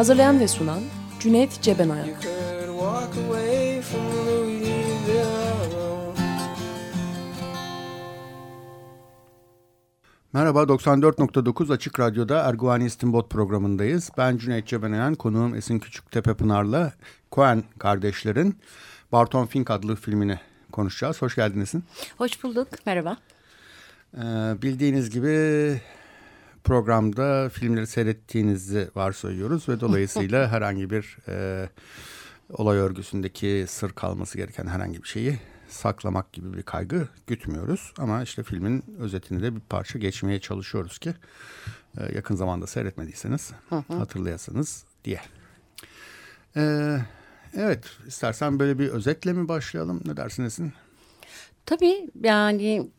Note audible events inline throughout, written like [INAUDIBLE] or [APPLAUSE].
Hazırlayan ve sunan Cüneyt Cebenayak Merhaba 94.9 Açık Radyo'da Erguvani İstinbot programındayız. Ben Cüneyt Cebenayan, konuğum Esin Küçüktepe Pınar'la Coen kardeşlerin Barton Fink adlı filmini konuşacağız. Hoş geldiniz. Esin. Hoş bulduk. Merhaba. Ee, bildiğiniz gibi programda filmleri seyrettiğinizi varsayıyoruz ve dolayısıyla [LAUGHS] herhangi bir e, olay örgüsündeki sır kalması gereken herhangi bir şeyi saklamak gibi bir kaygı gütmüyoruz. Ama işte filmin özetini de bir parça geçmeye çalışıyoruz ki e, yakın zamanda seyretmediyseniz hatırlayasınız diye. Ee, evet istersen böyle bir özetle mi başlayalım ne dersiniz? Tabii yani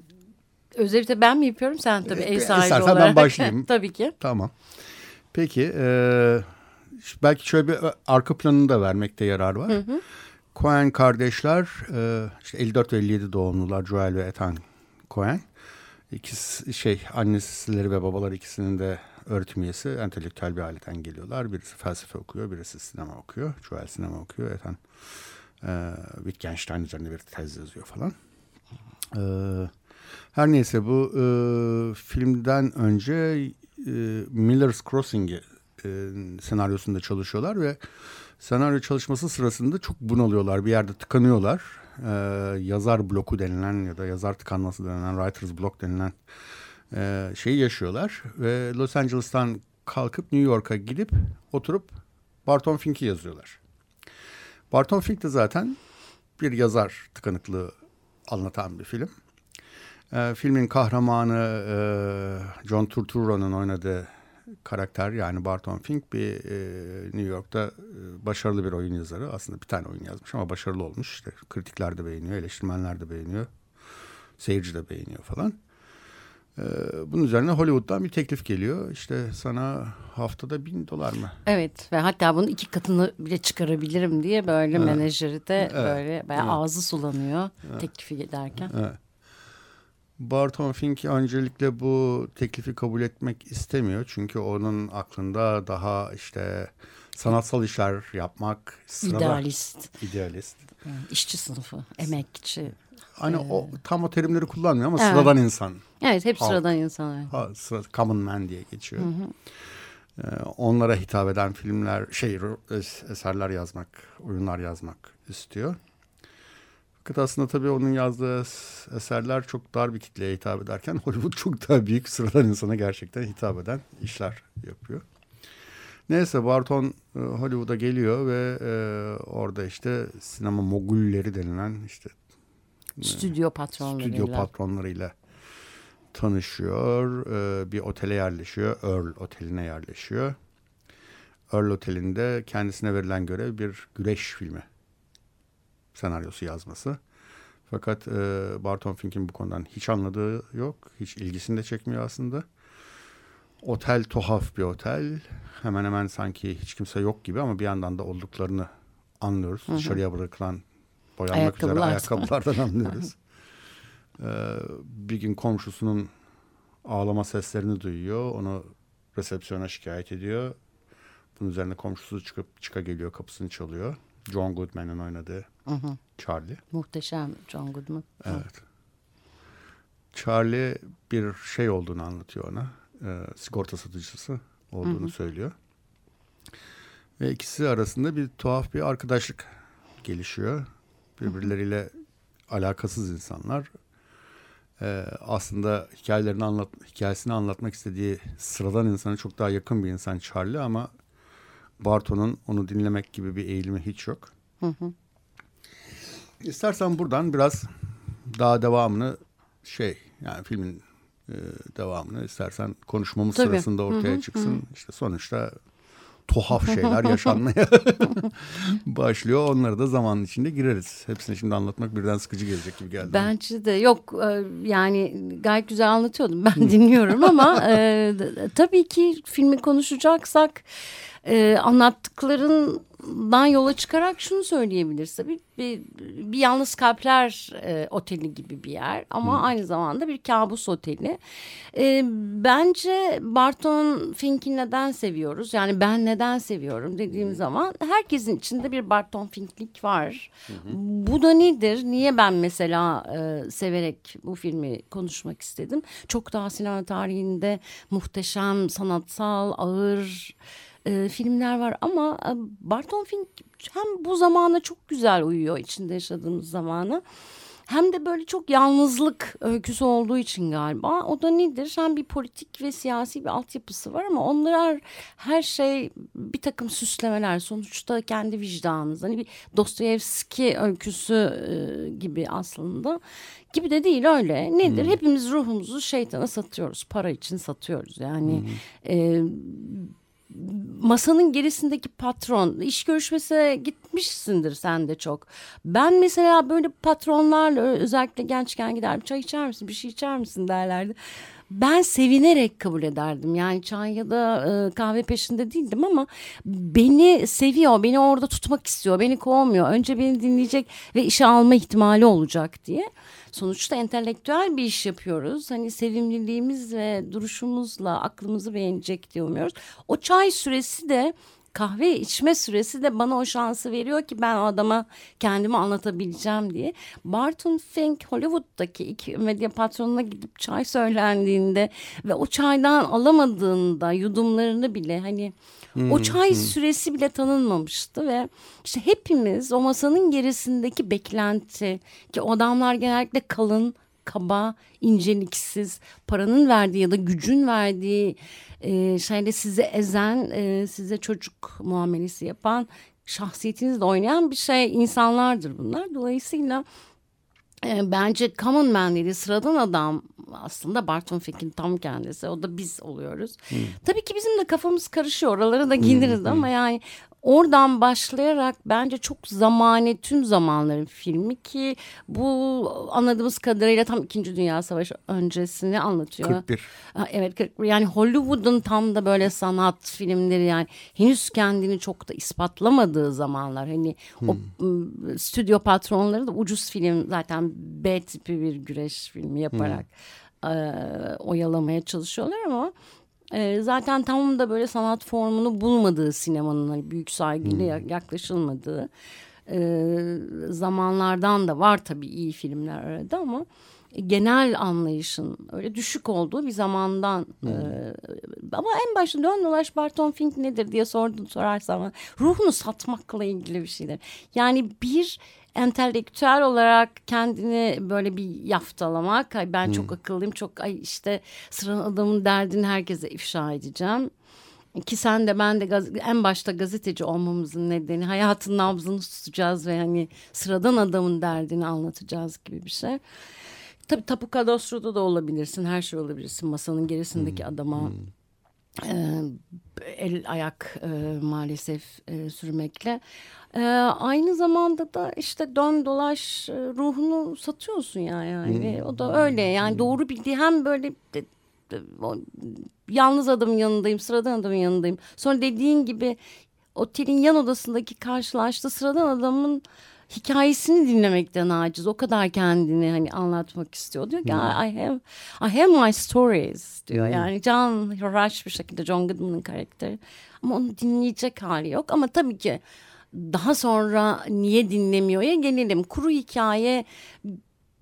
özellikle ben mi yapıyorum sen tabii ev sahibi İstersen ben olarak. başlayayım. [LAUGHS] tabii ki. Tamam. Peki e, belki şöyle bir arka planını da vermekte yarar var. Cohen kardeşler e, işte 54 ve 57 doğumlular Joel ve Ethan Cohen. İkisi şey annesileri ve babalar ikisinin de öğretim üyesi entelektüel bir aileden geliyorlar. Birisi felsefe okuyor, birisi sinema okuyor. Joel sinema okuyor, Ethan e, Wittgenstein üzerinde bir tez yazıyor falan. E, her neyse bu e, filmden önce e, Miller's Crossing'i e, senaryosunda çalışıyorlar ve senaryo çalışması sırasında çok bunalıyorlar. Bir yerde tıkanıyorlar. E, yazar bloku denilen ya da yazar tıkanması denilen writer's block denilen e, şeyi yaşıyorlar. Ve Los Angeles'tan kalkıp New York'a gidip oturup Barton Fink'i yazıyorlar. Barton Fink de zaten bir yazar tıkanıklığı anlatan bir film. E, filmin kahramanı e, John Turturro'nun oynadığı karakter yani Barton Fink bir e, New York'ta e, başarılı bir oyun yazarı. Aslında bir tane oyun yazmış ama başarılı olmuş. İşte kritikler de beğeniyor, eleştirmenler de beğeniyor, seyirci de beğeniyor falan. E, bunun üzerine Hollywood'dan bir teklif geliyor. İşte sana haftada bin dolar mı? Evet ve hatta bunun iki katını bile çıkarabilirim diye böyle menajeri de böyle bayağı ağzı sulanıyor teklifi ederken. Evet. Barton Fink öncelikle bu teklifi kabul etmek istemiyor. Çünkü onun aklında daha işte sanatsal işler yapmak, sırada, İdealist, idealist. yani işçi sınıfı, emekçi. Hani o tam o terimleri kullanmıyor ama Evet. sıradan insan. Evet hep Halk. sıradan insanlar. Ha, sıra, common man diye geçiyor. Ee, onlara hitap eden filmler, şey es- eserler yazmak, oyunlar yazmak istiyor. Fakat aslında tabii onun yazdığı es- eserler çok dar bir kitleye hitap ederken [LAUGHS] Hollywood çok daha büyük sıradan insana gerçekten hitap eden işler yapıyor. Neyse Barton e, Hollywood'a geliyor ve e, orada işte sinema mogulleri denilen işte Stüdyo patronlarıyla. stüdyo patronlarıyla tanışıyor. Ee, bir otele yerleşiyor. Earl Oteli'ne yerleşiyor. Earl Oteli'nde kendisine verilen görev bir güreş filmi senaryosu yazması. Fakat e, Barton Fink'in bu konudan hiç anladığı yok. Hiç ilgisini de çekmiyor aslında. Otel tuhaf bir otel. Hemen hemen sanki hiç kimse yok gibi ama bir yandan da olduklarını anlıyoruz. Dışarıya bırakılan boyanmak üzere Ayakkabılar. ayakkabılardan [LAUGHS] anlıyoruz. Ee, bir gün komşusunun ağlama seslerini duyuyor. Onu resepsiyona şikayet ediyor. Bunun üzerine komşusu çıkıp çıka geliyor kapısını çalıyor. John Goodman'ın oynadığı Hı hı. Charlie. Muhteşem John Goodman. Evet. Charlie bir şey olduğunu anlatıyor ona. Ee, sigorta satıcısı olduğunu söylüyor. Ve ikisi arasında bir tuhaf bir arkadaşlık gelişiyor. Birbirleriyle alakasız insanlar. Ee, aslında hikayelerini anlat, hikayesini anlatmak istediği sıradan insana çok daha yakın bir insan Charlie ama Barton'un onu dinlemek gibi bir eğilimi hiç yok. İstersen buradan biraz daha devamını şey yani filmin e, devamını istersen konuşmamız Tabii. sırasında ortaya çıksın. İşte sonuçta tuhaf şeyler yaşanmaya [LAUGHS] başlıyor. Onları da zamanın içinde gireriz. Hepsini şimdi anlatmak birden sıkıcı gelecek gibi geldi. Bence de yok e, yani gayet güzel anlatıyordum ben [LAUGHS] dinliyorum ama e, tabii ki filmi konuşacaksak e, anlattıklarından yola çıkarak şunu söyleyebiliriz. Tabii bir, bir yalnız kalpler e, oteli gibi bir yer ama hmm. aynı zamanda bir kabus oteli. E, bence Barton Fink'i neden seviyoruz? Yani ben neden seviyorum dediğim hmm. zaman herkesin içinde bir Barton Fink'lik var. Hmm. Bu da nedir? Niye ben mesela e, severek bu filmi konuşmak istedim? Çok daha sinema tarihinde muhteşem, sanatsal, ağır e, filmler var ama e, Barton Fink hem bu zamana çok güzel uyuyor içinde yaşadığımız zamana. Hem de böyle çok yalnızlık öyküsü olduğu için galiba. O da nedir? Hem bir politik ve siyasi bir altyapısı var ama onlar her şey bir takım süslemeler. Sonuçta kendi vicdanınız. Hani bir Dostoyevski öyküsü e, gibi aslında. Gibi de değil öyle. Nedir? Hmm. Hepimiz ruhumuzu şeytana satıyoruz. Para için satıyoruz. Yani hmm. e, masanın gerisindeki patron iş görüşmesine gitmişsindir sen de çok. Ben mesela böyle patronlarla özellikle gençken giderdim çay içer misin bir şey içer misin derlerdi. Ben sevinerek kabul ederdim. Yani çay ya da e, kahve peşinde değildim ama beni seviyor, beni orada tutmak istiyor, beni kovmuyor. Önce beni dinleyecek ve işe alma ihtimali olacak diye sonuçta entelektüel bir iş yapıyoruz. Hani sevimliliğimiz ve duruşumuzla aklımızı beğenecek diye umuyoruz. O çay süresi de kahve içme süresi de bana o şansı veriyor ki ben o adama kendimi anlatabileceğim diye. Barton Fink Hollywood'daki iki medya patronuna gidip çay söylendiğinde ve o çaydan alamadığında yudumlarını bile hani Hmm, o çay hmm. süresi bile tanınmamıştı ve işte hepimiz o masanın gerisindeki beklenti ki o adamlar genellikle kalın, kaba, inceliksiz, paranın verdiği ya da gücün verdiği e, şeyde sizi ezen, e, size çocuk muamelesi yapan, şahsiyetinizle oynayan bir şey insanlardır bunlar. Dolayısıyla e, bence common man dedi sıradan adam aslında Barton Fink'in tam kendisi. O da biz oluyoruz. Hmm. Tabii ki bizim de kafamız karışıyor. Oralara da geliriz hmm. ama yani Oradan başlayarak bence çok zamane tüm zamanların filmi ki bu anladığımız kadarıyla tam 2. Dünya Savaşı öncesini anlatıyor. 41. Evet 41 yani Hollywood'un tam da böyle sanat filmleri yani henüz kendini çok da ispatlamadığı zamanlar. Hani hmm. o stüdyo patronları da ucuz film zaten B tipi bir güreş filmi yaparak hmm. e, oyalamaya çalışıyorlar ama e, zaten tam da böyle sanat formunu bulmadığı sinemanın hani büyük saygıyla hmm. yaklaşılmadığı e, zamanlardan da var tabii iyi filmler arada ama genel anlayışın öyle düşük olduğu bir zamandan hmm. e, ama en başta dön dolaş Barton Fink nedir diye sordun sorarsan ruhunu satmakla ilgili bir şeyler. Yani bir entelektüel olarak kendini böyle bir yaftalamak. Ay ben hmm. çok akıllıyım çok ay işte sıranın adamın derdini herkese ifşa edeceğim. Ki sen de ben de en başta gazeteci olmamızın nedeni hayatın nabzını tutacağız ve hani sıradan adamın derdini anlatacağız gibi bir şey. Tabii Tapu Kadastro'da da olabilirsin her şey olabilirsin masanın gerisindeki hmm. adama hmm. E, el ayak e, maalesef e, sürmekle ee, aynı zamanda da işte dön dolaş e, ruhunu satıyorsun ya yani. Hmm. O da öyle yani doğru bildiği hem böyle de, de, o, yalnız adamın yanındayım, sıradan adamın yanındayım. Sonra dediğin gibi otelin yan odasındaki karşılaştığı sıradan adamın hikayesini dinlemekten aciz. O kadar kendini hani anlatmak istiyor. Diyor ki hmm. I have I have my stories diyor. Hmm. Yani John Rush bir şekilde John Goodman'ın karakteri. Ama onu dinleyecek hali yok. Ama tabii ki daha sonra niye dinlemiyor ya gelelim. Kuru hikaye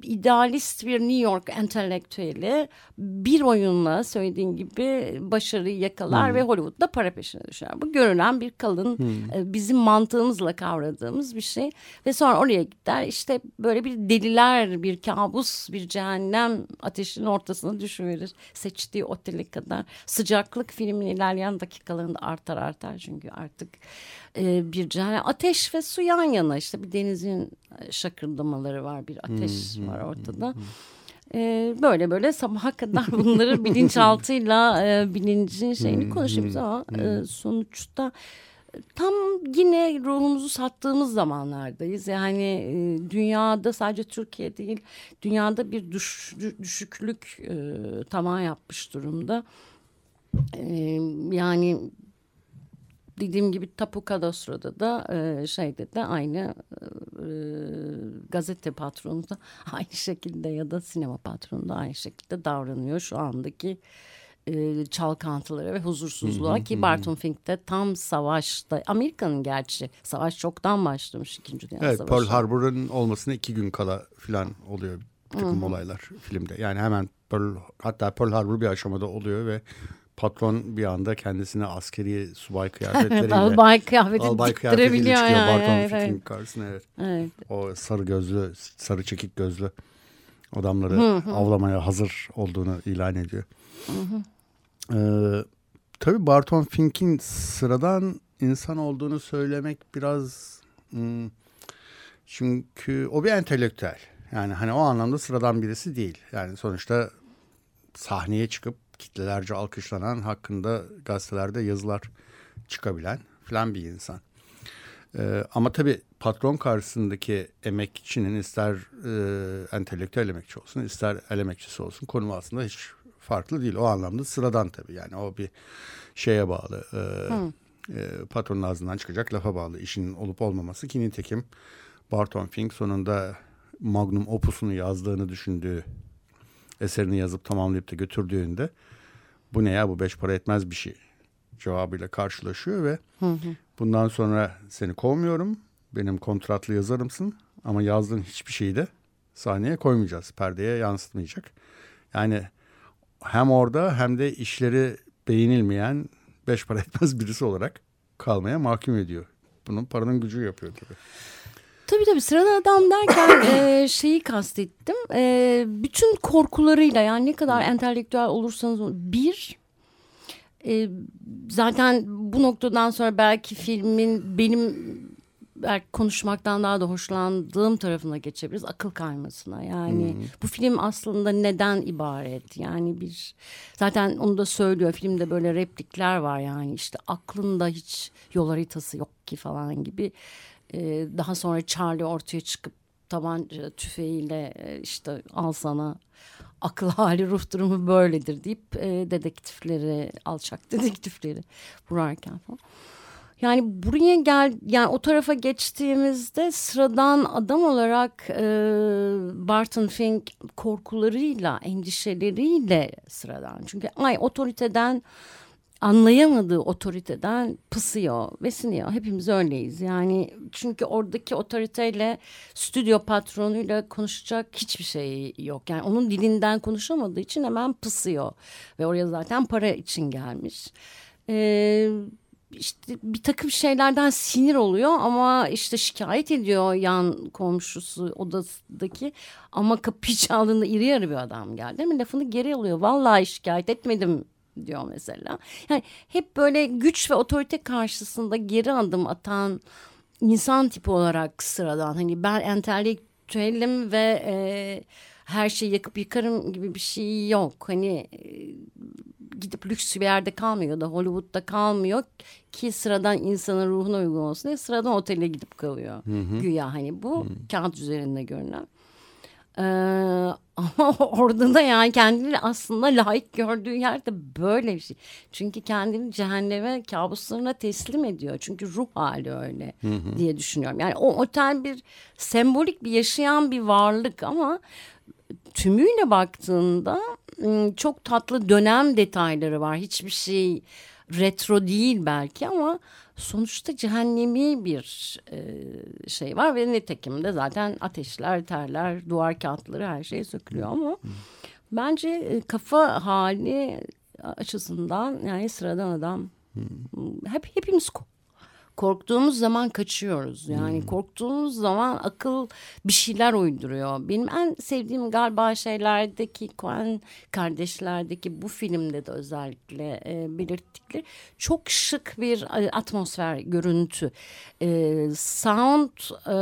idealist bir New York entelektüeli bir oyunla söylediğin gibi başarıyı yakalar hmm. ve Hollywood'da para peşine düşer. Bu görülen bir kalın hmm. E, bizim mantığımızla kavradığımız bir şey ve sonra oraya gider işte böyle bir deliler bir kabus bir cehennem ateşinin ortasına düşüverir seçtiği oteli kadar sıcaklık filmin ilerleyen dakikalarında artar artar çünkü artık e, bir cehennem ateş ve su yan yana işte bir denizin e, şakırdamaları var bir ateş hmm. var ortada. Hmm. E, böyle böyle sabaha kadar bunları [LAUGHS] bilinçaltıyla e, bilincin şeyini Hmm, konuşuyoruz ama e, sonuçta tam yine ruhumuzu sattığımız zamanlardayız. Yani e, dünyada sadece Türkiye değil, dünyada bir düş, dü- düşüklük e, tavan yapmış durumda. E, yani dediğim gibi Tapu Kadastro'da da e, şeyde de aynı e, gazete patronu da [LAUGHS] aynı şekilde ya da sinema patronu da aynı şekilde davranıyor şu andaki e, çalkantılara ve huzursuzluğa ki Barton Fink de tam savaşta Amerika'nın gerçi savaş çoktan başlamış İkinci Dünya Evet Savaşı. Pearl Harbor'ın olmasına iki gün kala falan oluyor bir takım olaylar filmde. Yani hemen Pearl, hatta Pearl Harbor bir aşamada oluyor ve patron bir anda kendisine askeri subay [LAUGHS] kıyafetleriyle Albay kıyafeti albay kıyafetiyle çıkıyor yani. Barton evet, Fink'in evet. karşısına. Evet. Evet. O sarı gözlü, sarı çekik gözlü adamları avlamaya hazır olduğunu ilan ediyor. Ee, tabii Barton Fink'in sıradan insan olduğunu söylemek biraz hmm, çünkü o bir entelektüel. Yani hani o anlamda sıradan birisi değil. Yani sonuçta sahneye çıkıp kitlelerce alkışlanan hakkında gazetelerde yazılar çıkabilen filan bir insan. Ee, ama tabii patron karşısındaki emekçinin ister e, entelektüel emekçi olsun ister el emekçisi olsun konumu aslında hiç farklı değil. O anlamda sıradan tabii yani o bir şeye bağlı. E, e, patronun ağzından çıkacak lafa bağlı işinin olup olmaması ki nitekim Barton Fink sonunda Magnum Opus'unu yazdığını düşündüğü eserini yazıp tamamlayıp da götürdüğünde bu ne ya bu beş para etmez bir şey cevabıyla karşılaşıyor ve bundan sonra seni kovmuyorum benim kontratlı yazarımsın ama yazdığın hiçbir şeyi de sahneye koymayacağız perdeye yansıtmayacak yani hem orada hem de işleri beğenilmeyen beş para [LAUGHS] etmez birisi olarak kalmaya mahkum ediyor. Bunun paranın gücü yapıyor tabii. Tabii tabii sıradan adam derken [COUGHS] e, şeyi kastettim. E, bütün korkularıyla yani ne kadar entelektüel olursanız bir e, zaten bu noktadan sonra belki filmin benim belki konuşmaktan daha da hoşlandığım tarafına geçebiliriz. Akıl kaymasına yani bu film aslında neden ibaret? Yani bir zaten onu da söylüyor filmde böyle replikler var yani işte aklında hiç yol haritası yok ki falan gibi. Ee, daha sonra Charlie ortaya çıkıp tabanca tüfeğiyle e, işte al sana akıl hali ruh durumu böyledir deyip e, dedektifleri alçak [LAUGHS] dedektifleri vurarken falan. Yani buraya gel yani o tarafa geçtiğimizde sıradan adam olarak e, Barton Fink korkularıyla, endişeleriyle sıradan. Çünkü ay otoriteden anlayamadığı otoriteden pısıyor ve siniyor. Hepimiz öyleyiz. Yani çünkü oradaki otoriteyle stüdyo patronuyla konuşacak hiçbir şey yok. Yani onun dilinden konuşamadığı için hemen pısıyor. Ve oraya zaten para için gelmiş. Ee, işte bir takım şeylerden sinir oluyor ama işte şikayet ediyor yan komşusu odasındaki ama kapıyı [LAUGHS] çaldığında iri yarı bir adam geldi mi lafını geri alıyor. Vallahi şikayet etmedim diyor mesela. Yani hep böyle güç ve otorite karşısında geri adım atan insan tipi olarak sıradan. Hani ben entelektüelim ve e, her şeyi yakıp yıkarım gibi bir şey yok. Hani e, gidip lüks bir yerde kalmıyor da Hollywood'da kalmıyor ki sıradan insanın ruhuna uygun olsun diye sıradan otele gidip kalıyor. Güya hani bu kağıt üzerinde görünen. Ee, [LAUGHS] ama orada da yani kendini aslında layık gördüğü yerde böyle bir şey. Çünkü kendini cehenneme kabuslarına teslim ediyor. Çünkü ruh hali öyle diye düşünüyorum. Yani o otel bir sembolik bir yaşayan bir varlık ama tümüyle baktığında çok tatlı dönem detayları var. Hiçbir şey retro değil belki ama sonuçta cehennemi bir e, şey var ve nitekim de zaten ateşler, terler, duvar kağıtları her şey sökülüyor ama bence e, kafa hali açısından yani sıradan adam hep hepimiz korktuğumuz zaman kaçıyoruz. Yani korktuğumuz zaman akıl bir şeyler uyduruyor. Benim en sevdiğim galiba şeylerdeki Coen kardeşlerdeki bu filmde de özellikle e, belirttikleri çok şık bir e, atmosfer, görüntü. E, sound e,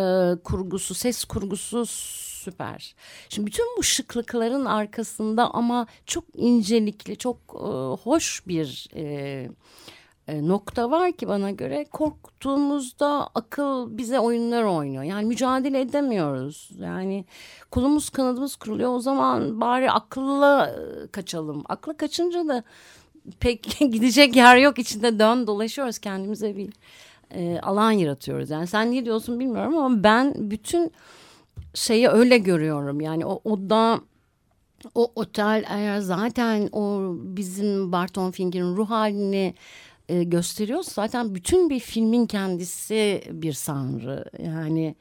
kurgusu, ses kurgusu süper. Şimdi bütün bu şıklıkların arkasında ama çok incelikli, çok e, hoş bir e, nokta var ki bana göre korktuğumuzda akıl bize oyunlar oynuyor. Yani mücadele edemiyoruz. Yani kolumuz kanadımız kırılıyor o zaman bari akılla e, kaçalım. Akla kaçınca da pek [LAUGHS] gidecek yer yok içinde dön dolaşıyoruz kendimize bir e, alan yaratıyoruz. Yani sen ne diyorsun bilmiyorum ama ben bütün şeyi öyle görüyorum. Yani o oda o otel eğer zaten o bizim Barton Fink'in ruh halini e, gösteriyor. Zaten bütün bir filmin kendisi bir sanrı. Yani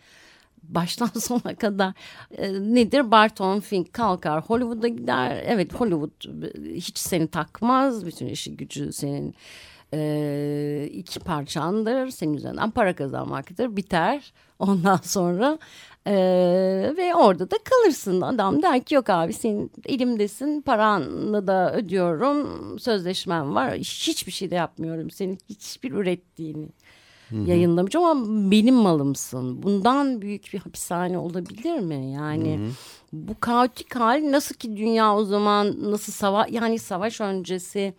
baştan [LAUGHS] sona kadar e, nedir Barton Fink kalkar Hollywood'a gider. Evet Hollywood e, hiç seni takmaz. Bütün işi gücü senin e, iki parçandır. Senin üzerinden para kazanmaktır. Biter. [LAUGHS] Ondan sonra e, ve orada da kalırsın. Adam der ki yok abi senin elimdesin paranı da ödüyorum. Sözleşmem var. Hiçbir şey de yapmıyorum. Senin hiçbir ürettiğini yayınlamayacağım ama benim malımsın. Bundan büyük bir hapishane olabilir mi? Yani Hı-hı. bu kaotik hal nasıl ki dünya o zaman nasıl savaş yani savaş öncesi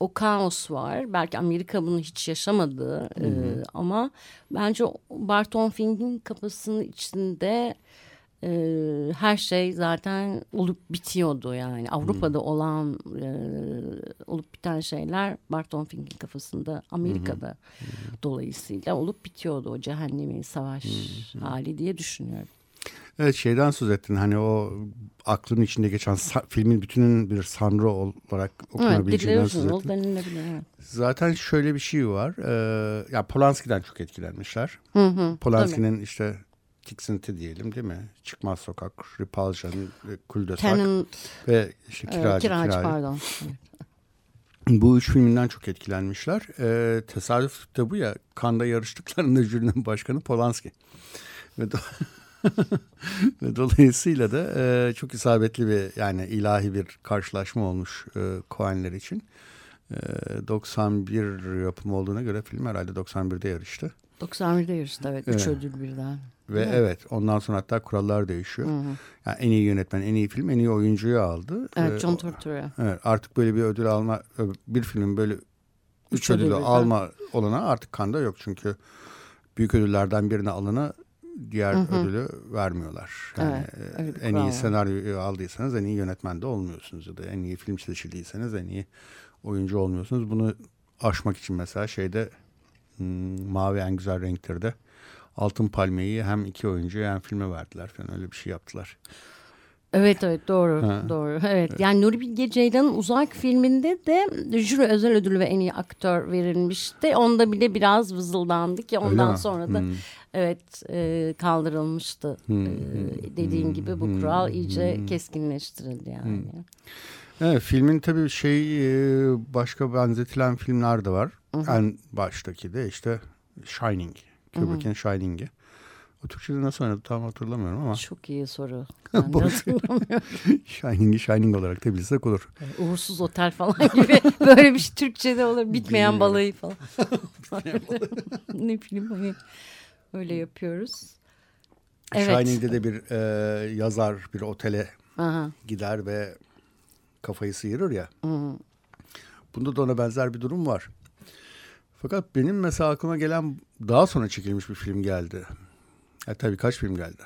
o kaos var. Belki Amerika bunu hiç yaşamadı hı hı. E, ama bence Barton Fink'in kafasının içinde e, her şey zaten olup bitiyordu yani. Avrupa'da hı. olan e, olup biten şeyler Barton Fink'in kafasında Amerika'da hı hı. dolayısıyla olup bitiyordu o cehennemi savaş hı hı. hali diye düşünüyorum. Evet şeyden söz ettin hani o aklın içinde geçen filmin bütünün bir sanrı olarak okunabileceğinden evet, söz ettin. Evet. Zaten şöyle bir şey var. E, ya Polanski'den çok etkilenmişler. Hı hı, Polanski'nin işte tiksinti diyelim değil mi? Çıkmaz Sokak, Repulsion, Kuldesak ve işte Kiracı. Evet, kiracı, kiracı. pardon. [LAUGHS] Bu üç filminden çok etkilenmişler. Ee, tesadüf de bu ya. Kanda yarıştıklarında [LAUGHS] jürinin başkanı Polanski. Ve [LAUGHS] Ve dolayısıyla da e, çok isabetli bir yani ilahi bir karşılaşma olmuş e, Coen'ler için. E, 91 yapımı olduğuna göre film herhalde 91'de yarıştı. 91'de yarıştı evet. Üç evet. ödül birden. Ve evet. evet ondan sonra hatta kurallar değişiyor. Hı hı. Yani en iyi yönetmen, en iyi film, en iyi oyuncuyu aldı. Evet ee, John Turturro. Evet artık böyle bir ödül alma, bir filmin böyle üç, üç ödülü ödül alma olana artık kanda yok. Çünkü büyük ödüllerden birini alana diğer hı hı. ödülü vermiyorlar. Yani evet, en iyi senaryoyu aldıysanız en iyi yönetmen de olmuyorsunuz ya da en iyi film seçildiyseniz en iyi oyuncu olmuyorsunuz. Bunu aşmak için mesela şeyde hmm, Mavi En Güzel Renkler'de Altın Palmiye'yi hem iki oyuncuya hem filme verdiler falan öyle bir şey yaptılar. Evet evet doğru ha. doğru. Evet yani Nuri Bilge Ceylan'ın Uzak filminde de jüri özel ödülü ve en iyi aktör verilmişti. Onda bile biraz vızıldandı ki ondan sonra da hmm. evet e, kaldırılmıştı. Hmm. E, dediğin hmm. gibi bu hmm. kural iyice hmm. keskinleştirildi yani. Hmm. Evet filmin tabii şey e, başka benzetilen filmler de var. Hı -hı. En baştaki de işte Shining. Kubrick'in Shining'i. O Türkçe'de nasıl oynadı tam hatırlamıyorum ama. Çok iyi soru. [LAUGHS] Shining'i [LAUGHS] Shining olarak da bilsek olur. Yani uğursuz otel falan [LAUGHS] gibi böyle bir şey Türkçe'de olur. Bitmeyen balayı falan. ne film hani öyle yapıyoruz. Evet. Shining'de de bir e, yazar bir otele Aha. gider ve kafayı sıyırır ya. Hı. Bunda da ona benzer bir durum var. Fakat benim mesela aklıma gelen daha sonra çekilmiş bir film geldi. Ya tabii kaç film geldi.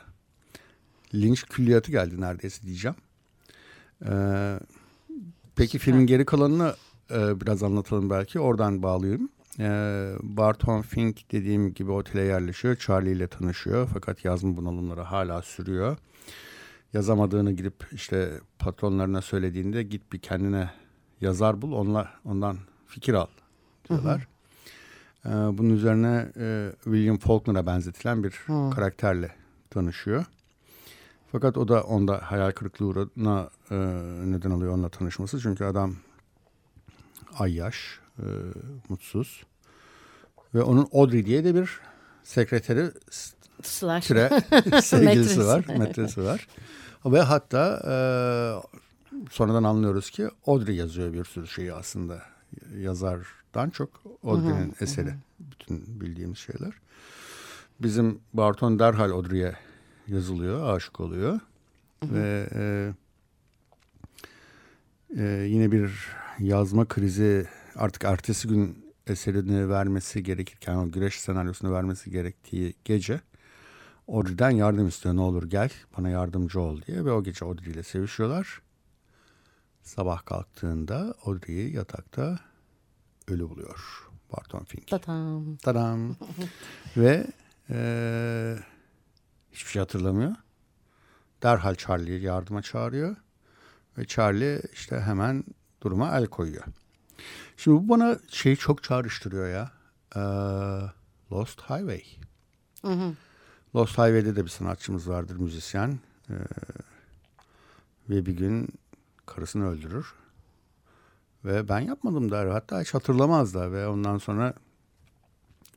Lynch külliyatı geldi neredeyse diyeceğim. Ee, peki filmin geri kalanını e, biraz anlatalım belki. Oradan bağlıyorum. Ee, Barton Fink dediğim gibi otele yerleşiyor. Charlie ile tanışıyor. Fakat yazma bunalımları hala sürüyor. Yazamadığını gidip işte patronlarına söylediğinde git bir kendine yazar bul. Onla, ondan fikir al diyorlar. Hı hı. Ee, bunun üzerine e, William Faulkner'a benzetilen bir hmm. karakterle tanışıyor. Fakat o da onda hayal kırıklığına e, neden oluyor onunla tanışması. Çünkü adam ayyaş, e, mutsuz. Ve onun Audrey diye de bir sekreteri Slash. tire [LAUGHS] sevgilisi var, metresi var. Ve hatta e, sonradan anlıyoruz ki Audrey yazıyor bir sürü şeyi aslında yazardan çok Audrey'nin eseri. Hı. Bütün bildiğimiz şeyler. Bizim Barton derhal Audrey'e yazılıyor, aşık oluyor. ve e, e, yine bir yazma krizi artık ertesi gün eserini vermesi gerekirken o güreş senaryosunu vermesi gerektiği gece Audrey'den yardım istiyor ne olur gel bana yardımcı ol diye ve o gece Audrey ile sevişiyorlar. Sabah kalktığında Audrey'i yatakta ölü buluyor Barton Fink. Tatam. Tadam. [LAUGHS] Ve e, hiçbir şey hatırlamıyor. Derhal Charlie'yi yardıma çağırıyor. Ve Charlie işte hemen duruma el koyuyor. Şimdi bu bana şeyi çok çağrıştırıyor ya. Ee, Lost Highway. Hı hı. Lost Highway'de de bir sanatçımız vardır müzisyen. Ee, ve bir gün karısını öldürür. Ve ben yapmadım der. Hatta hiç hatırlamaz da. Ve ondan sonra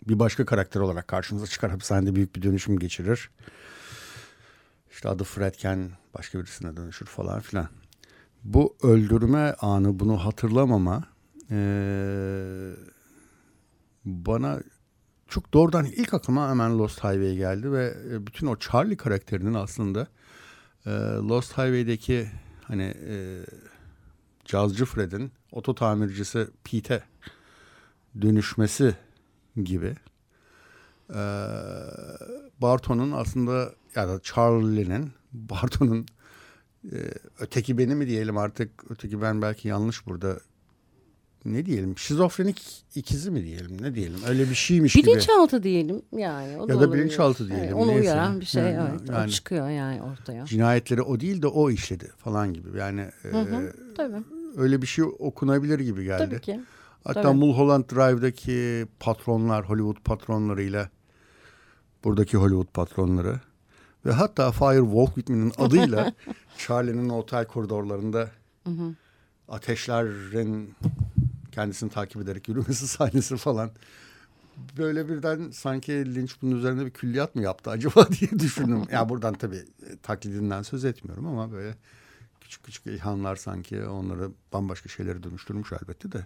bir başka karakter olarak karşımıza çıkar. Hapishanede büyük bir dönüşüm geçirir. İşte adı Fredken başka birisine dönüşür falan filan. Bu öldürme anı, bunu hatırlamama ee, bana çok doğrudan ilk aklıma hemen Lost Highway geldi ve bütün o Charlie karakterinin aslında e, Lost Highway'deki hani e, cazcı Fred'in oto tamircisi Pete'e dönüşmesi gibi e, Barton'un aslında ya da Charlie'nin [LAUGHS] Barton'un e, öteki beni mi diyelim artık öteki ben belki yanlış burada ne diyelim şizofrenik ikizi mi diyelim ne diyelim öyle bir şeymiş gibi. Bilinçaltı diyelim yani. O Ya da olabilir. bilinçaltı diyelim, Evet, onu neyse. uyaran bir şey Yani- evet. yani- O çıkıyor yani ortaya. Cinayetleri o değil de o işledi falan gibi yani e, Hı hı, tabii. Öyle bir şey okunabilir gibi geldi. Tabii ki. Hatta tabii. Mulholland Drive'daki patronlar Hollywood patronlarıyla buradaki Hollywood patronları ve hatta Fire Walk With Me'nin [LAUGHS] adıyla Charlie'nin otel koridorlarında ateşlerin kendisini takip ederek yürümesi [LAUGHS] sahnesi falan. Böyle birden sanki Lynch bunun üzerinde bir külliyat mı yaptı acaba [LAUGHS] diye düşündüm. ya buradan tabii taklidinden söz etmiyorum ama böyle küçük küçük ilhamlar sanki onları bambaşka şeylere dönüştürmüş elbette de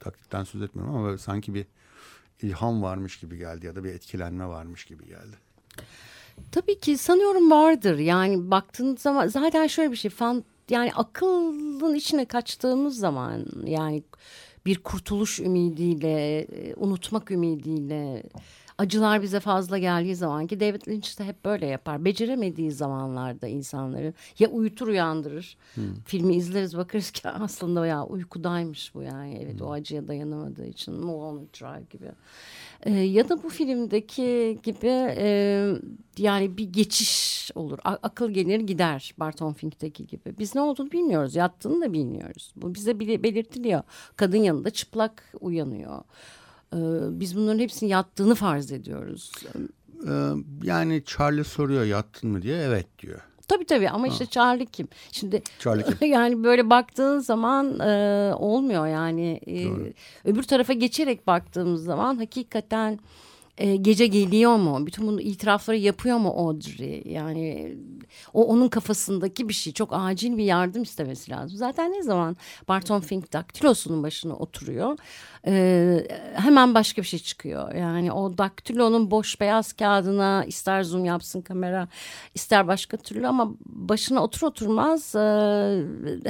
taklitten söz etmiyorum ama sanki bir ilham varmış gibi geldi ya da bir etkilenme varmış gibi geldi. Tabii ki sanıyorum vardır. Yani baktığın zaman zaten şöyle bir şey fan yani akılın içine kaçtığımız zaman yani bir kurtuluş ümidiyle, e, unutmak ümidiyle acılar bize fazla geldiği zaman ki David Lynch de hep böyle yapar. Beceremediği zamanlarda insanları ya uyutur uyandırır. Filmi izleriz bakarız ki [LAUGHS] aslında ya uykudaymış bu yani. Evet o acıya dayanamadığı için Mulholland Drive gibi. Ee, ya da bu filmdeki gibi e, yani bir geçiş olur. A- akıl gelir gider Barton Fink'teki gibi. Biz ne olduğunu bilmiyoruz. Yattığını da bilmiyoruz. Bu bize belirtiliyor. Kadın yanında çıplak uyanıyor. Ee, biz bunların hepsini yattığını farz ediyoruz. Ee, yani Charlie soruyor yattın mı diye evet diyor. Tabii tabii ama işte Charlie kim? Şimdi Charlie kim? [LAUGHS] yani böyle baktığın zaman e, olmuyor yani. E, öbür tarafa geçerek baktığımız zaman hakikaten e, gece geliyor mu? Bütün bunu itirafları yapıyor mu Audrey? Yani o onun kafasındaki bir şey. Çok acil bir yardım istemesi lazım. Zaten ne zaman Barton Fink daktilosunun başına oturuyor e, hemen başka bir şey çıkıyor. Yani o daktilonun boş beyaz kağıdına ister zoom yapsın kamera ister başka türlü ama başına otur oturmaz e,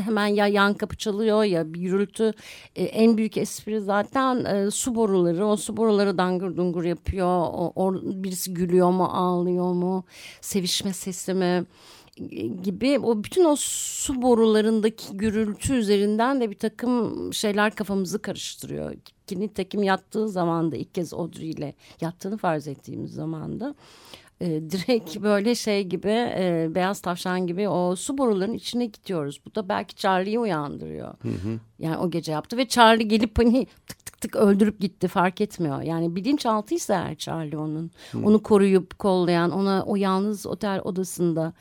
hemen ya yan kapı çalıyor ya bir gürültü. E, en büyük espri zaten e, su boruları. O su boruları dangır dungur yapıyor. O, o- birisi gülüyor mu ağlıyor mu sevişme sesi mi? Gibi o bütün o su borularındaki gürültü üzerinden de bir takım şeyler kafamızı karıştırıyor. Ki nitekim yattığı zaman da ilk kez Audrey ile yattığını farz ettiğimiz zaman da e, direkt böyle şey gibi e, beyaz tavşan gibi o su borularının içine gidiyoruz. Bu da belki Charlie'yi uyandırıyor. Yani o gece yaptı ve Charlie gelip hani tık tık tık öldürüp gitti fark etmiyor. Yani bilinçaltıysa eğer Charlie onun onu koruyup kollayan ona o yalnız otel odasında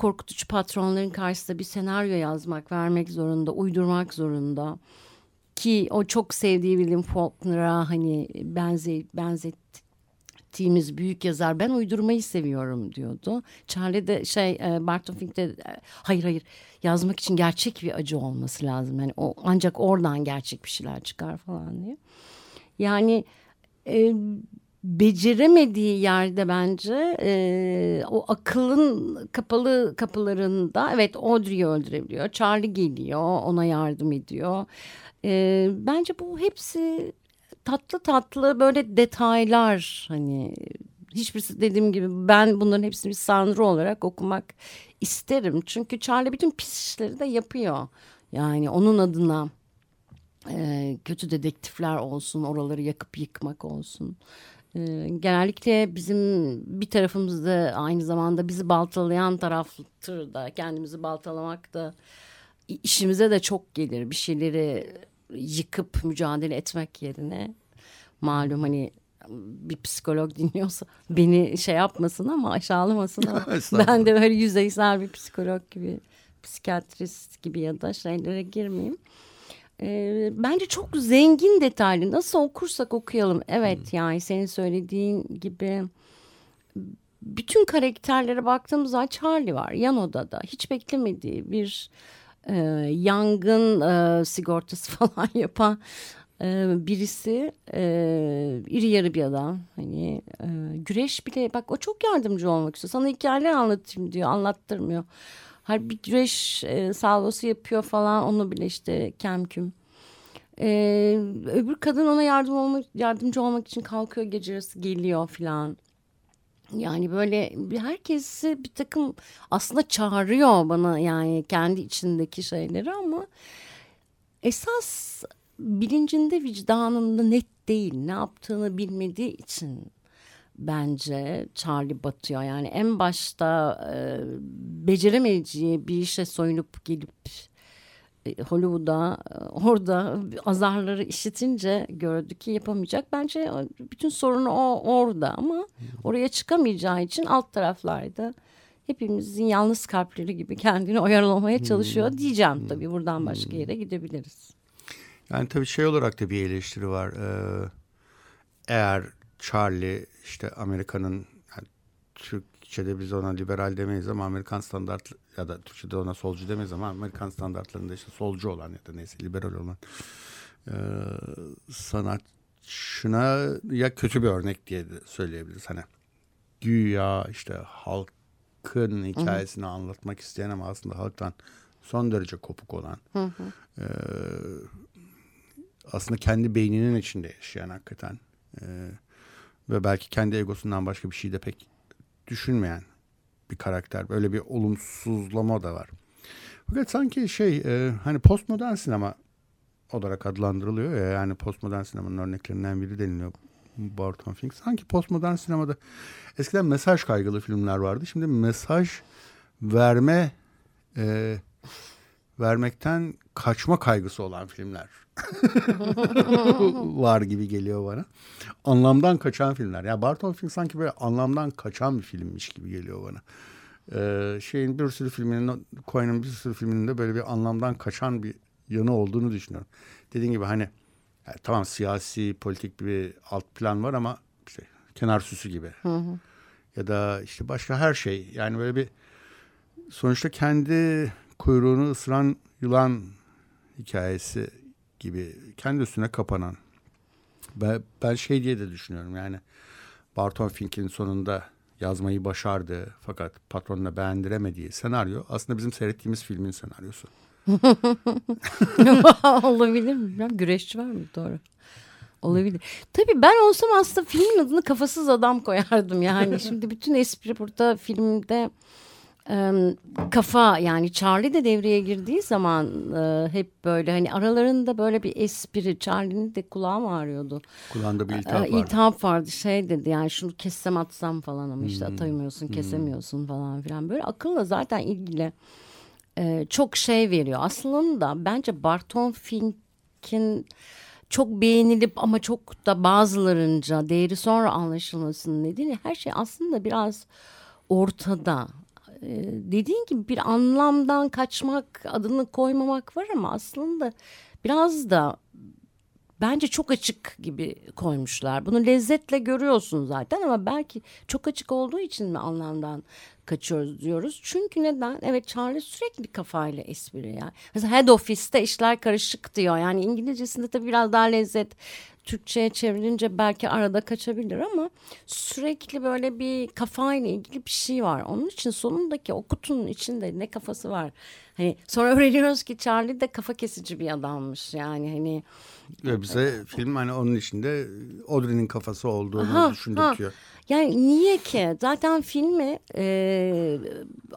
korkutucu patronların karşısında bir senaryo yazmak, vermek zorunda, uydurmak zorunda. Ki o çok sevdiği William Faulkner'a hani benze, benzettiğimiz büyük yazar ben uydurmayı seviyorum diyordu. Charlie de şey e, Barton Fink de e, hayır hayır yazmak için gerçek bir acı olması lazım. Yani o ancak oradan gerçek bir şeyler çıkar falan diye. Yani e, beceremediği yerde bence e, o akılın kapalı kapılarında evet Audrey'i öldürebiliyor. Charlie geliyor ona yardım ediyor. E, bence bu hepsi tatlı tatlı böyle detaylar hani hiçbirisi dediğim gibi ben bunların hepsini bir sanrı olarak okumak isterim. Çünkü Charlie bütün pis işleri de yapıyor. Yani onun adına e, kötü dedektifler olsun, oraları yakıp yıkmak olsun. E, genellikle bizim bir tarafımızda aynı zamanda bizi baltalayan taraftır da kendimizi baltalamak da işimize de çok gelir. Bir şeyleri yıkıp mücadele etmek yerine malum hani bir psikolog dinliyorsa [LAUGHS] beni şey yapmasın ama aşağılamasın ama [LAUGHS] ben de böyle yüzeysel bir psikolog gibi psikiyatrist gibi ya da şeylere girmeyeyim. E, bence çok zengin detaylı. Nasıl okursak okuyalım. Evet hmm. yani senin söylediğin gibi bütün karakterlere baktığımızda Charlie var yan odada. Hiç beklemediği bir e, yangın e, sigortası [LAUGHS] falan yapan e, birisi e, iri yarı bir adam hani e, güreş bile bak o çok yardımcı olmak istiyor sana hikayeler anlatayım diyor anlattırmıyor Her bir güreş e, salvosu yapıyor falan onu bile işte kemküm ee, öbür kadın ona yardım olmak, yardımcı olmak için kalkıyor gece yarısı geliyor falan. Yani böyle herkesi bir takım aslında çağırıyor bana yani kendi içindeki şeyleri ama esas bilincinde vicdanında net değil ne yaptığını bilmediği için bence Charlie batıyor. Yani en başta e, beceremeyeceği bir işe soyunup gelip e, Hollywood'a e, orada azarları işitince gördü ki yapamayacak. Bence bütün sorunu o orada ama oraya çıkamayacağı için alt taraflarda hepimizin yalnız kalpleri gibi kendini oyalamaya çalışıyor diyeceğim tabii buradan başka yere gidebiliriz. Yani tabii şey olarak da bir eleştiri var. Ee, eğer Charlie işte Amerika'nın yani Türkçe'de biz ona liberal demeyiz ama Amerikan standart ya da Türkçe'de ona solcu demeyiz ama Amerikan standartlarında işte solcu olan ya da neyse liberal olan e, sanatçına ya kötü bir örnek diye de söyleyebiliriz. Hani güya işte halkın hikayesini hı hı. anlatmak isteyen ama aslında halktan son derece kopuk olan hı hı. E, aslında kendi beyninin içinde yaşayan hakikaten e, ve belki kendi egosundan başka bir şey de pek düşünmeyen bir karakter. Böyle bir olumsuzlama da var. Fakat sanki şey e, hani postmodern sinema olarak adlandırılıyor ya yani postmodern sinemanın örneklerinden biri deniliyor Barton Fink. Sanki postmodern sinemada eskiden mesaj kaygılı filmler vardı. Şimdi mesaj verme e, vermekten kaçma kaygısı olan filmler [LAUGHS] var gibi geliyor bana. Anlamdan kaçan filmler. Ya Barton Fink sanki böyle anlamdan kaçan bir filmmiş gibi geliyor bana. Ee, şeyin bir sürü filminin, Coen'in bir sürü filminde böyle bir anlamdan kaçan bir yanı olduğunu düşünüyorum. Dediğim gibi hani yani tamam siyasi, politik bir alt plan var ama işte kenar süsü gibi. Hı hı. Ya da işte başka her şey. Yani böyle bir sonuçta kendi kuyruğunu ısıran yılan hikayesi gibi kendi üstüne kapanan. Ben, ben şey diye de düşünüyorum yani Barton Fink'in sonunda yazmayı başardı fakat patronuna beğendiremediği senaryo aslında bizim seyrettiğimiz filmin senaryosu. [LAUGHS] [LAUGHS] Olabilir mi? Ben güreşçi var mı? Doğru. Olabilir. Tabii ben olsam aslında filmin adını kafasız adam koyardım yani. [LAUGHS] Şimdi bütün espri burada filmde kafa yani Charlie de devreye girdiği zaman e, hep böyle hani aralarında böyle bir espri Charlie'nin de kulağım ağrıyordu. Kulağında bir iltihap vardı. İltihap vardı şey dedi yani şunu kessem atsam falan ama işte hmm. atamıyorsun hmm. kesemiyorsun hmm. falan filan böyle akılla zaten ilgili e, çok şey veriyor. Aslında bence Barton Fink'in çok beğenilip ama çok da bazılarınca değeri sonra anlaşılmasının nedeni her şey aslında biraz ortada. Ee, dediğin gibi bir anlamdan kaçmak adını koymamak var ama aslında biraz da bence çok açık gibi koymuşlar. Bunu lezzetle görüyorsun zaten ama belki çok açık olduğu için mi anlamdan kaçıyoruz diyoruz. Çünkü neden? Evet Charlie sürekli kafayla espri yani. Mesela head office'te işler karışık diyor. Yani İngilizcesinde tabii biraz daha lezzet Türkçe'ye çevrilince belki arada kaçabilir ama sürekli böyle bir kafayla ilgili bir şey var. Onun için sonundaki o kutunun içinde ne kafası var? Hani sonra öğreniyoruz ki Charlie de kafa kesici bir adammış. Yani hani Ve bize film hani onun içinde Audrey'nin kafası olduğunu Ha, düşündürtüyor. ha. Yani niye ki? Zaten filmi e,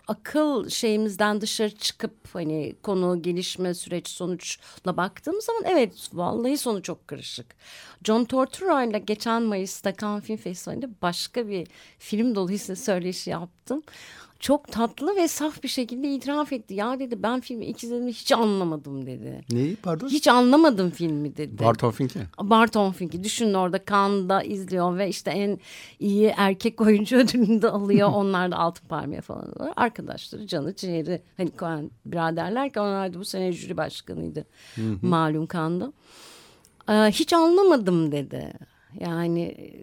akıl şeyimizden dışarı çıkıp hani konu, gelişme, süreç, sonuçla baktığım zaman evet vallahi sonu çok karışık. John Tortura ile geçen Mayıs'ta Cannes Film Festivali'nde başka bir film dolayısıyla söyleşi yaptım. Çok tatlı ve saf bir şekilde itiraf etti. Ya dedi ben filmi ilk izlediğimde hiç anlamadım dedi. Neyi pardon? Hiç anlamadım filmi dedi. Barton Fink'i. Barton Fink'i düşünün orada Cannes'da izliyor ve işte en iyi erkek oyuncu [LAUGHS] ödülünü de alıyor. [LAUGHS] Onlar da altın palmiye falan alıyor. Arkadaşları canı ciğeri. Hani Coen biraderler ki onlar da bu sene jüri başkanıydı. Malum Cannes'da. Ee, hiç anlamadım dedi. Yani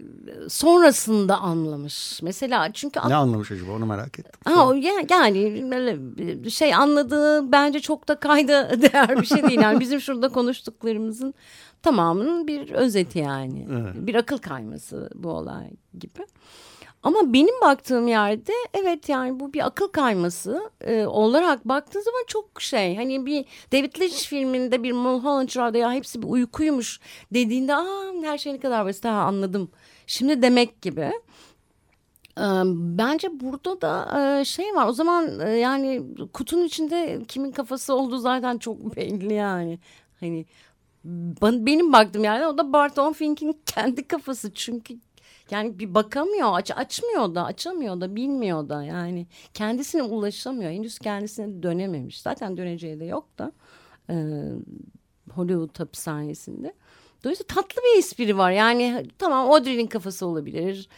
sonrasında anlamış. Mesela çünkü Ne anlamış acaba onu merak ettim. Ha, yani şey anladığı bence çok da kayda [LAUGHS] değer bir şey değil. Yani bizim şurada konuştuklarımızın tamamının bir özeti yani. Evet. Bir akıl kayması bu olay gibi. Ama benim baktığım yerde evet yani bu bir akıl kayması e, olarak baktığı zaman çok şey. Hani bir David Lynch filminde bir Mulholland Drive'da ya hepsi bir uykuymuş dediğinde Aa, her şey ne kadar basit ha, anladım. Şimdi demek gibi. Ee, Bence burada da e, şey var. O zaman e, yani kutunun içinde kimin kafası olduğu zaten çok [LAUGHS] belli yani. Hani benim baktığım yani o da Barton Fink'in [LAUGHS] kendi kafası çünkü yani bir bakamıyor, aç açmıyor da, açamıyor da, bilmiyor da yani kendisine ulaşamıyor. Henüz kendisine dönememiş. Zaten döneceği de yok da e, Hollywood hapishanesinde. Dolayısıyla tatlı bir espri var. Yani tamam Audrey'nin kafası olabilir.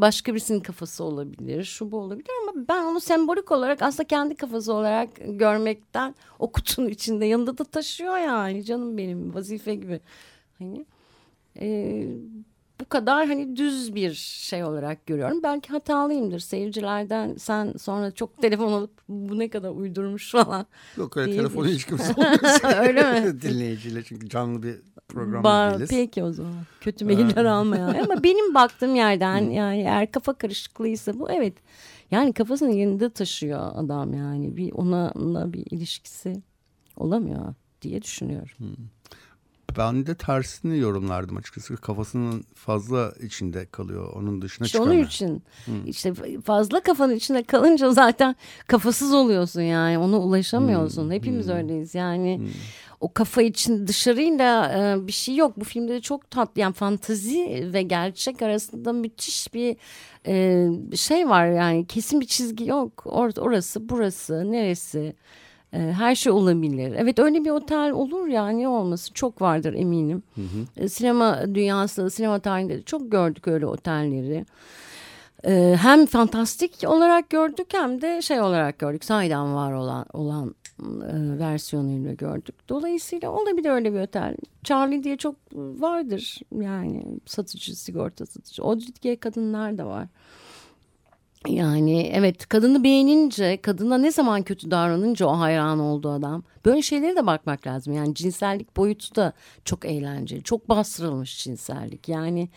Başka birisinin kafası olabilir. Şu bu olabilir ama ben onu sembolik olarak aslında kendi kafası olarak görmekten o kutunun içinde yanında da taşıyor yani canım benim vazife gibi. Hani e, bu kadar hani düz bir şey olarak görüyorum. Belki hatalıyımdır seyircilerden sen sonra çok telefon alıp bu ne kadar uydurmuş falan. Yok öyle telefonu hiç kimse. [LAUGHS] Öyle mi? [LAUGHS] Dinleyiciyle çünkü canlı bir program Ba- değiliz. Peki o zaman. Kötü mailler almayan. Ama benim baktığım yerden yani eğer kafa karışıklığıysa bu evet. Yani kafasının yanında taşıyor adam yani. Bir ona, bir ilişkisi olamıyor diye düşünüyorum. Ben de tersini yorumlardım açıkçası. Kafasının fazla içinde kalıyor. Onun dışına İşte çıkamıyor. onun için işte fazla kafanın içinde kalınca [LAUGHS] zaten kafasız oluyorsun yani ona ulaşamıyorsun. Hepimiz öyleyiz yani. O kafa için dışarıyla e, bir şey yok. Bu filmde de çok tatlı yani fantazi ve gerçek arasında müthiş bir e, şey var yani kesin bir çizgi yok. Or orası burası neresi her şey olabilir. Evet öyle bir otel olur ya niye olmasın çok vardır eminim. E, Sinema dünyası sinema tarihinde de çok gördük öyle otelleri. Ee, hem fantastik olarak gördük hem de şey olarak gördük. Sahiden var olan olan e, versiyonuyla gördük. Dolayısıyla olabilir öyle bir otel. Charlie diye çok vardır yani satıcı, sigorta satıcı. Audrey kadınlar da var. Yani evet kadını beğenince, kadına ne zaman kötü davranınca o hayran olduğu adam. Böyle şeylere de bakmak lazım. Yani cinsellik boyutu da çok eğlenceli. Çok bastırılmış cinsellik. Yani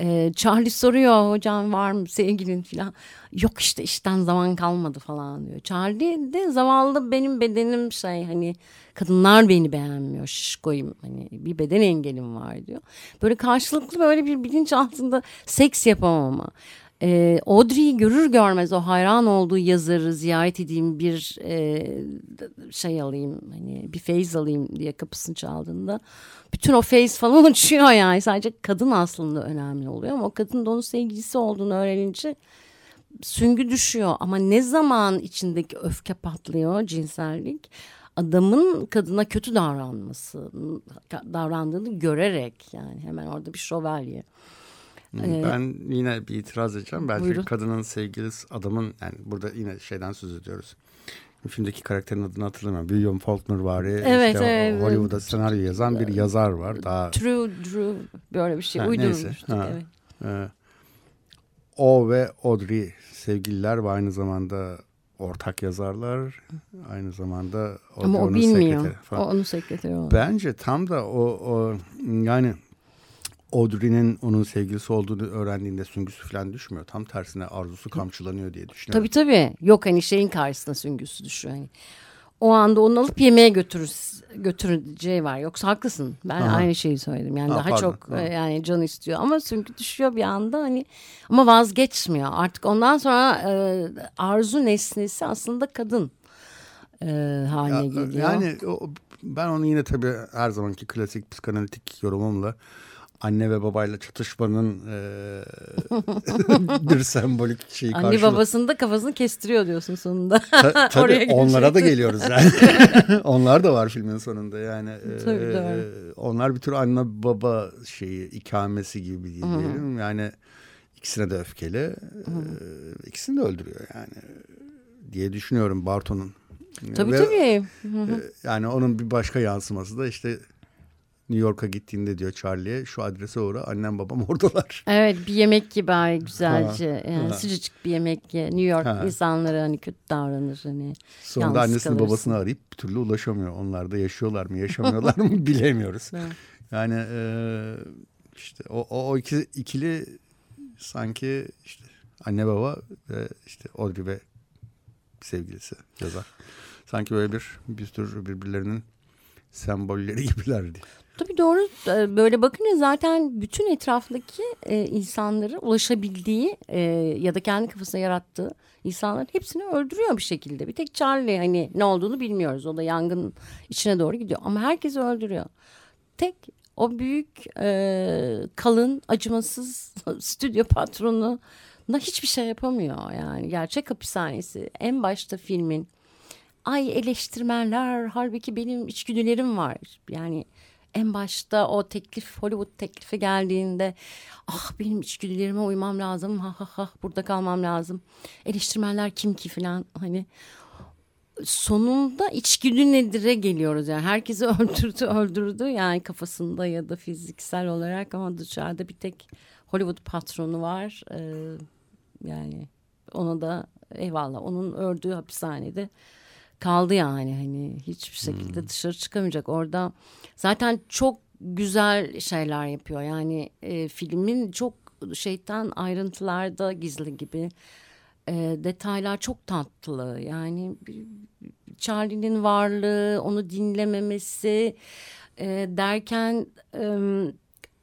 e, Charlie soruyor hocam var mı sevgilin falan. Yok işte işten zaman kalmadı falan diyor. Charlie de zavallı benim bedenim şey hani kadınlar beni beğenmiyor şişkoyum hani bir beden engelim var diyor. Böyle karşılıklı böyle bir bilinç altında seks yapamama. Ee, Audrey'i görür görmez o hayran olduğu yazarı ziyaret edeyim bir e, şey alayım hani bir feyiz alayım diye kapısını çaldığında bütün o feyiz falan [LAUGHS] uçuyor yani sadece kadın aslında önemli oluyor ama o kadın da onun sevgilisi olduğunu öğrenince süngü düşüyor ama ne zaman içindeki öfke patlıyor cinsellik adamın kadına kötü davranması davrandığını görerek yani hemen orada bir şövalye. Ee, Ben yine bir itiraz edeceğim. Belki Buyurun. kadının sevgilisi adamın yani burada yine şeyden söz ediyoruz. Filmdeki karakterin adını hatırlamıyorum. William Faulkner var ya. Evet, işte o- evet. Hollywood'da senaryo yazan bir yazar var. Daha True, Drew böyle bir şey Ha, neyse, ha. Evet. Ee, o ve Audrey sevgililer ve aynı zamanda ortak yazarlar. Aynı zamanda Audrey Ama o onun bilmiyor. sekreteri O falan. onun sekreteri o. Bence tam da o, o yani Audrey'nin onun sevgilisi olduğunu öğrendiğinde süngüsü falan düşmüyor. Tam tersine arzusu kamçılanıyor diye düşünüyorum. Tabii tabii. Yok hani şeyin karşısına süngüsü düşüyor. Hani. O anda onu alıp yemeğe götürür, götüreceği var. Yoksa haklısın. Ben Aha. aynı şeyi söyledim. Yani Ha, daha pardon. çok Ha. e, yani can istiyor ama süngü düşüyor bir anda hani ama vazgeçmiyor. Artık ondan sonra e, arzu nesnesi aslında kadın e, haline Ya, geliyor. Yani o, ben onu yine tabii her zamanki klasik psikanalitik yorumumla anne ve babayla çatışmanın e, [LAUGHS] [LAUGHS] bir sembolik şeyi Anne karşılığı. babasını da kafasını kestiriyor diyorsun sonunda. Ta- [LAUGHS] tabii Oraya onlara da geliyoruz yani. onlar da var filmin sonunda yani. e, Tabii, doğru. onlar bir tür anne baba şeyi ikamesi gibi diyelim. Yani ikisine de öfkeli. E, ikisini de öldürüyor yani diye düşünüyorum Barton'un. Tabii Ve, tabii. e, Yani onun bir başka yansıması da işte New York'a gittiğinde diyor Charlie'ye şu adrese uğra annem babam [LAUGHS] oradalar. Evet bir yemek gibi ay güzelce Ha, yani ha. sıcacık bir yemek ye. New York Ha. insanları hani kötü davranır hani. Sonra Yalnız da annesini kalırsın. babasını arayıp bir türlü ulaşamıyor. Onlar da yaşıyorlar mı yaşamıyorlar mı [LAUGHS] bilemiyoruz. Evet. Yani e, işte o, o, o iki, ikili sanki işte anne baba ve işte Audrey ve sevgilisi yazar. Sanki böyle bir bir tür birbirlerinin sembolleri gibilerdi. Tabii doğru Ee, böyle bakınca zaten bütün etraftaki e, insanları ulaşabildiği e, ya da kendi kafasına yarattığı insanların hepsini öldürüyor bir şekilde. Bir tek Charlie hani ne olduğunu bilmiyoruz. O da yangın içine doğru gidiyor ama herkesi öldürüyor. Tek o büyük e, kalın acımasız [LAUGHS] stüdyo patronu da hiçbir şey yapamıyor yani gerçek hapishanesi en başta filmin ay eleştirmenler halbuki benim içgüdülerim var yani en başta o teklif Hollywood teklifi geldiğinde ah benim içgüdülerime uymam lazım ha ha ha burada kalmam lazım. Eleştirmenler kim ki? falan hani. Sonunda içgüdü nedir'e geliyoruz yani. Herkesi [LAUGHS] öldürdü öldürdü yani kafasında ya da fiziksel olarak ama dışarıda bir tek Hollywood patronu var. Ee, yani ona da eyvallah onun ördüğü hapishanede kaldı yani. Hani hiçbir şekilde dışarı çıkamayacak. Orada zaten çok güzel şeyler yapıyor. Yani e, filmin çok şeytan ayrıntılarda gizli gibi. E, detaylar çok tatlı. Yani Charlie'nin varlığı onu dinlememesi e, derken e,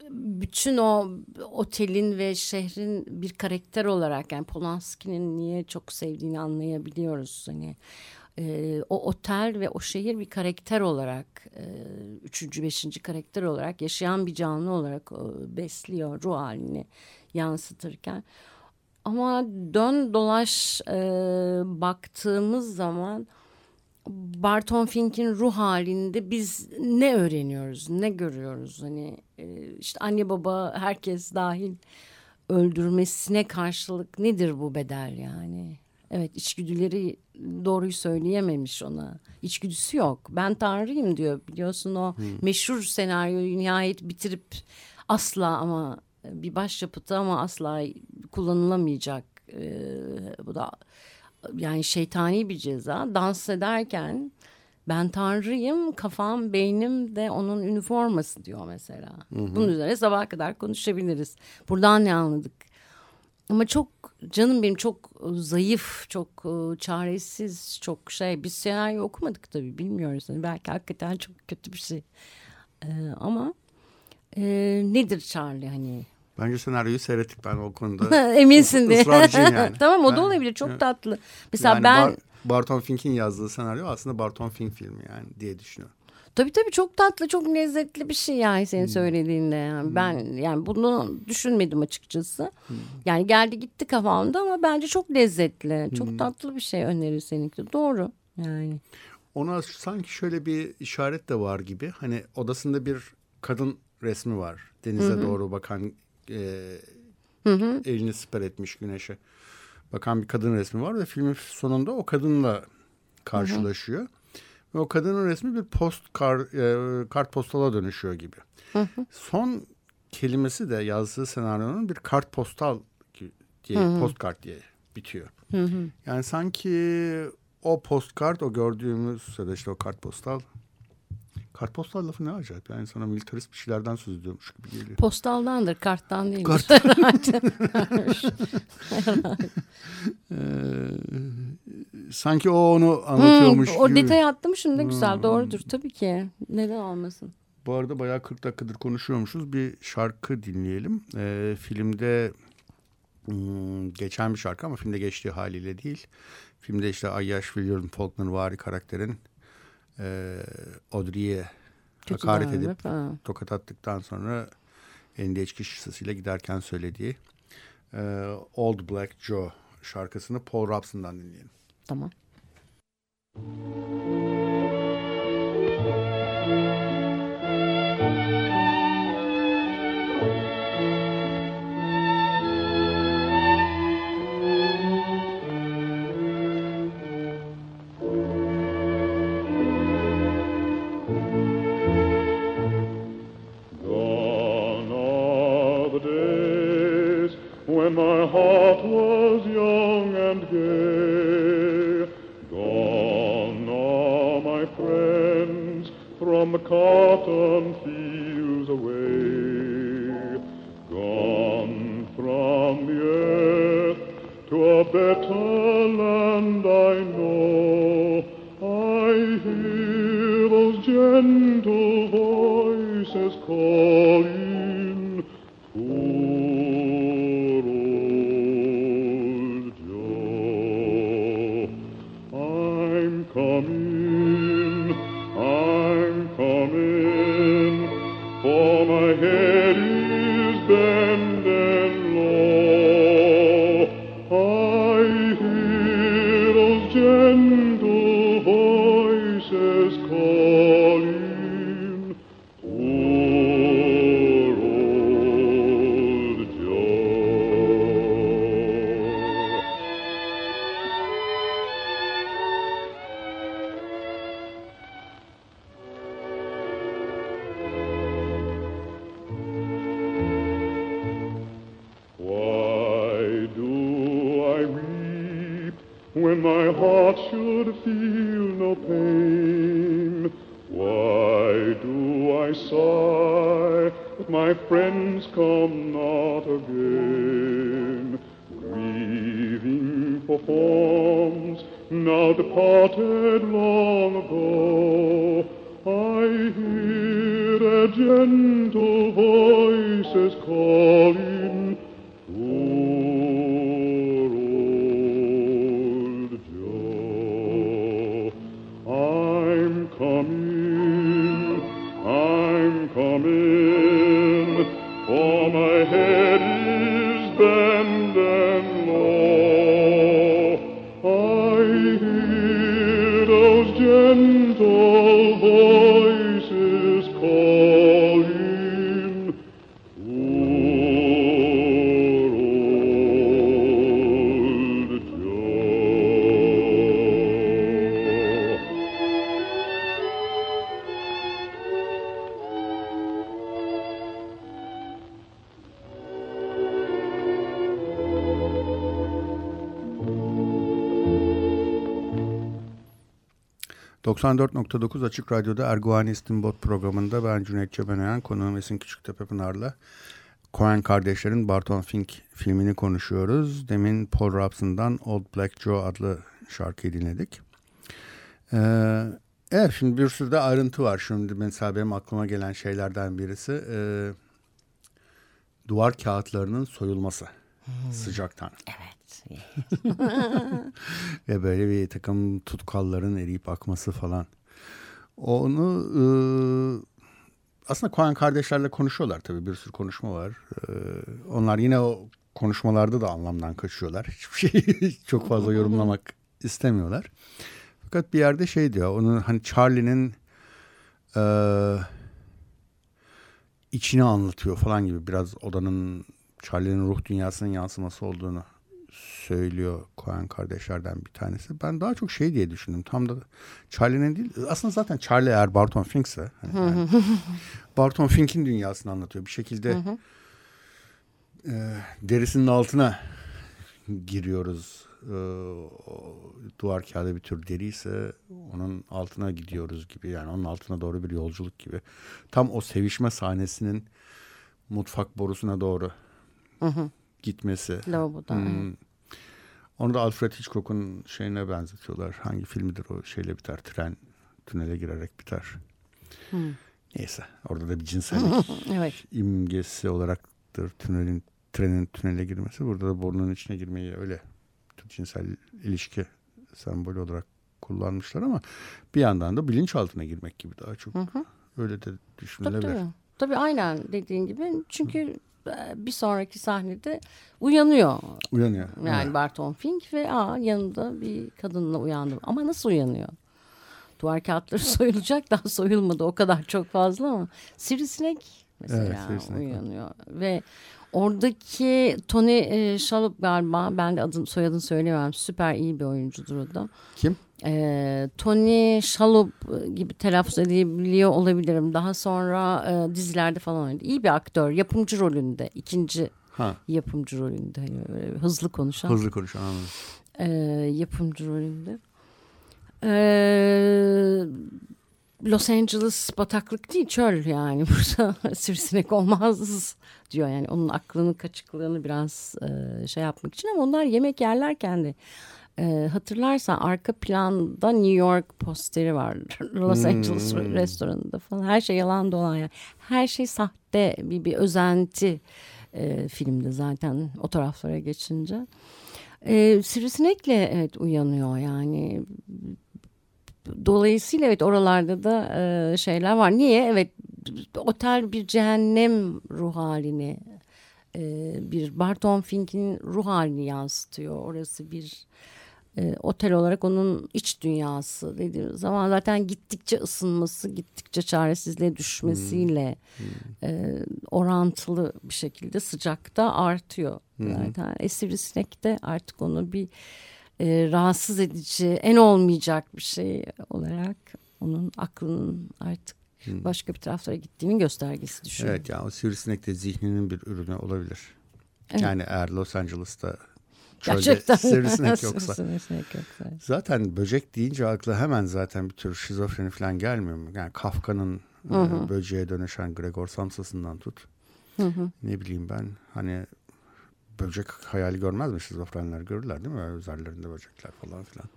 bütün o otelin ve şehrin bir karakter olarak yani Polanski'nin niye çok sevdiğini anlayabiliyoruz. Hani e, o otel ve o şehir bir karakter olarak e, üçüncü, beşinci karakter olarak yaşayan bir canlı olarak e, besliyor ruh halini yansıtırken. Ama dön dolaş e, baktığımız zaman Barton Fink'in ruh halinde biz ne öğreniyoruz, ne görüyoruz? Hani e, işte anne baba herkes dahil öldürmesine karşılık nedir bu bedel yani? Evet içgüdüleri doğruyu söyleyememiş ona. İçgüdüsü yok. Ben tanrıyım diyor. Biliyorsun o meşhur senaryoyu nihayet bitirip asla ama bir başyapıtı ama asla kullanılamayacak. E, bu da yani şeytani bir ceza. Dans ederken ben tanrıyım kafam beynim de onun üniforması diyor mesela. Bunun üzerine sabaha kadar konuşabiliriz. Buradan ne anladık? Ama çok canım benim çok zayıf, çok e, çaresiz, çok şey. Biz senaryo okumadık tabii bilmiyoruz. Yani belki hakikaten çok kötü bir şey. Ee, ama e, nedir Charlie hani? Bence senaryoyu seyrettik ben o konuda. [LAUGHS] Eminsin diye. Yani. [LAUGHS] tamam o da Ben- olabilir çok tatlı. Mesela yani ben Bar- Barton Fink'in yazdığı senaryo aslında Barton Fink filmi yani diye düşünüyorum. Tabii tabii çok tatlı, çok lezzetli bir şey yani senin söylediğinde. Yani ben yani bunu düşünmedim açıkçası. Yani geldi gitti kafamda ama bence çok lezzetli, çok tatlı bir şey önerir seninki. Doğru yani. Ona sanki şöyle bir işaret de var gibi. Hani odasında bir kadın resmi var. Denize doğru bakan e, elini siper etmiş güneşe. Bakan bir kadın resmi var ve filmin sonunda o kadınla karşılaşıyor. Ve o kadının resmi bir post kar, e, kartpostala dönüşüyor gibi. Son kelimesi de yazdığı senaryonun bir kartpostal ki- diye postkart diye bitiyor. Yani sanki o postkart o gördüğümüz ya da işte o kartpostal kartpostal lafı ne acayip yani sana militarist bir şeylerden söz ediyormuş gibi geliyor. Postaldandır, karttan değil. Kart. [LAUGHS] [LAUGHS] [LAUGHS] Ee, sanki o onu anlatıyormuş Hmm, o gibi. detayı atlamışım ne güzel doğrudur tabii ki. Neden olmasın? Bu arada bayağı 40 dakikadır konuşuyormuşuz. Bir şarkı dinleyelim. Ee, filmde hmm, geçen bir şarkı ama filmde geçtiği haliyle değil. Filmde işte Ayyaş William Faulkner vari karakterin e, Audrey'e hakaret edip ha. tokat attıktan sonra elinde içki şişesiyle giderken söylediği e, Old Black Joe şarkısını Paul Robson'dan dinleyelim. Tamam. Forms now departed long ago. I hear a gentle voices calling. ...94.9 Açık Radyo'da Erguvan İstinbot programında ben Cüneyt Çebenayan, konuğum Esin Küçüktepe Pınar'la Coen kardeşlerin Barton Fink filmini konuşuyoruz. Demin Paul Robson'dan Old Black Joe adlı şarkıyı dinledik. Ee, evet şimdi bir sürü de ayrıntı var. Şimdi mesela benim aklıma gelen şeylerden birisi... e, duvar kağıtlarının soyulması sıcaktan. Evet. [LAUGHS] Ve böyle bir takım tutkalların eriyip akması falan. Onu e, aslında Coen kardeşlerle konuşuyorlar tabii bir sürü konuşma var. E, onlar yine o konuşmalarda da anlamdan kaçıyorlar. [LAUGHS] Hiçbir şey çok fazla yorumlamak istemiyorlar. Fakat bir yerde şey diyor. Onun hani Charlie'nin e, içini anlatıyor falan gibi biraz odanın Charlie'nin ruh dünyasının yansıması olduğunu söylüyor Coen kardeşlerden bir tanesi. Ben daha çok şey diye düşündüm. Tam da Charlie'nin değil. Aslında zaten Charlie eğer Barton Fink'se hani yani [LAUGHS] Barton Fink'in dünyasını anlatıyor. Bir şekilde e, derisinin altına giriyoruz. O duvar kağıdı bir tür deri ise onun altına gidiyoruz gibi. Yani onun altına doğru bir yolculuk gibi. Tam o sevişme sahnesinin mutfak borusuna doğru gitmesi. Lavaboda. Hmm. Onu da Alfred Hitchcock'un şeyine benzetiyorlar. Hangi filmidir o şeyle biter. Tren tünele girerek biter. Neyse orada da bir cinsellik [LAUGHS] Evet. imgesi olaraktır tünelin trenin tünele girmesi. Burada da burnunun içine girmeyi öyle bir cinsel ilişki sembolü olarak kullanmışlar ama bir yandan da bilinçaltına girmek gibi daha çok. Öyle de Tabii, düşünülebilir. tabii. Tabii aynen dediğin gibi. Çünkü e, bir sonraki sahnede uyanıyor. Uyanıyor. Yani Evet. Barton Fink ve aa, yanında bir kadınla uyandım. Ama nasıl uyanıyor? Duvar kağıtları [LAUGHS] soyulacak daha soyulmadı o kadar çok fazla ama sivrisinek mesela Evet, sivrisinek uyanıyor. Ve oradaki Tony e, Shalhoub galiba ben de adını soyadını söyleyemem süper iyi bir oyuncudur o da. Kim? E, Tony Shalhoub gibi telaffuz edebiliyor olabilirim. Daha sonra e, dizilerde falan oynadı. İyi bir aktör yapımcı rolünde ikinci Ha, yapımcı rolünde hani böyle hızlı konuşan hızlı konuşan anladım. e, yapımcı rolünde. E, Los Angeles bataklık değil çöl yani [LAUGHS] burada sivrisinek olmaz diyor yani onun aklının kaçıklığını biraz e, şey yapmak için ama onlar yemek yerlerken de e, hatırlarsan arka planda New York posteri var [LAUGHS] Los Angeles restoranında falan her şey yalan dolan yani her şey sahte bir, bir özenti e, filmde zaten o taraflara geçince. E, sivrisinekle evet uyanıyor yani. Dolayısıyla evet oralarda da e, şeyler var. Niye? Evet otel bir cehennem ruh halini e, bir Barton Fink'in ruh halini yansıtıyor. Orası bir e, otel olarak onun iç dünyası dediğimiz zaman zaten gittikçe ısınması, gittikçe çaresizliğe düşmesiyle e, orantılı bir şekilde sıcakta artıyor. Zaten e, sivrisinek de artık onu bir e, rahatsız edici, en olmayacak bir şey olarak onun aklının artık başka bir taraflara gittiğinin göstergesi düşüyor. Evet yani o sivrisinek de zihninin bir ürünü olabilir. Yani eğer Los Angeles'ta Gerçekten. sivrisinek [LAUGHS] yoksa. Sivrisinek yoksa. Zaten böcek deyince akla hemen zaten bir tür şizofreni falan gelmiyor mu? Yani Kafka'nın e, böceğe dönüşen Gregor Samsa'sından tut. Ne bileyim ben hani böcek hayali görmez mi şizofrenler görürler değil mi? Üzerlerinde böcekler falan filan.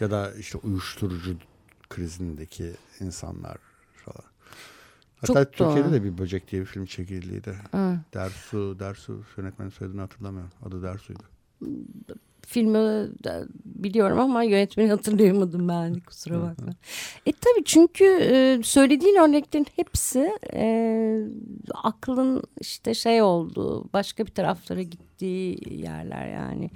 Ya da işte uyuşturucu krizindeki insanlar falan. Hatta Çok Türkiye'de doğru. de bir böcek diye bir film çekildiydi. Dersu, Dersu yönetmenin soyadını hatırlamıyorum. Adı Dersu'ydu. Filmi biliyorum ama yönetmeni hatırlayamadım ben kusura bakma. E tabii çünkü e, söylediğin örneklerin hepsi e, aklın işte şey olduğu başka bir taraflara gittiği yerler yani.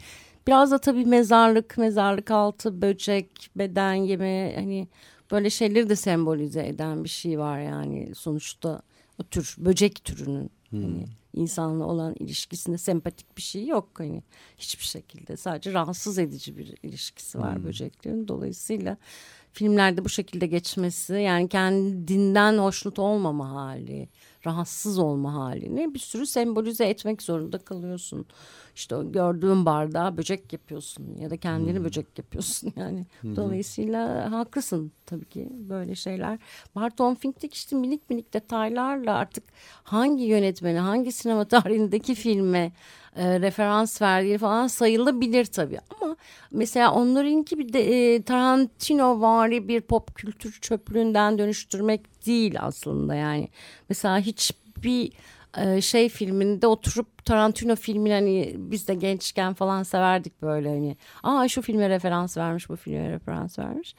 Biraz da tabii mezarlık, mezarlık altı, böcek, beden yeme hani böyle şeyleri de sembolize eden bir şey var yani sonuçta o tür böcek türünün hani insanla olan ilişkisinde sempatik bir şey yok hani. Hiçbir şekilde. Sadece rahatsız edici bir ilişkisi var böceklerin. Dolayısıyla filmlerde bu şekilde geçmesi yani kendinden hoşnut olmama hali rahatsız olma halini bir sürü sembolize etmek zorunda kalıyorsun işte o gördüğün bardağa böcek yapıyorsun ya da kendini böcek yapıyorsun [LAUGHS] yani. Dolayısıyla haklısın tabii ki böyle şeyler. Barton Fink'teki işte minik minik detaylarla artık hangi yönetmeni hangi sinema [LAUGHS] tarihindeki filme e, referans verdiği falan sayılabilir tabii. Ama mesela onlarınki bir de e, Tarantino vari bir pop kültür çöplüğünden dönüştürmek değil aslında yani. Mesela hiçbir şey filminde oturup Tarantino filmini hani biz de gençken falan severdik böyle hani aa şu filme referans vermiş bu filme referans vermiş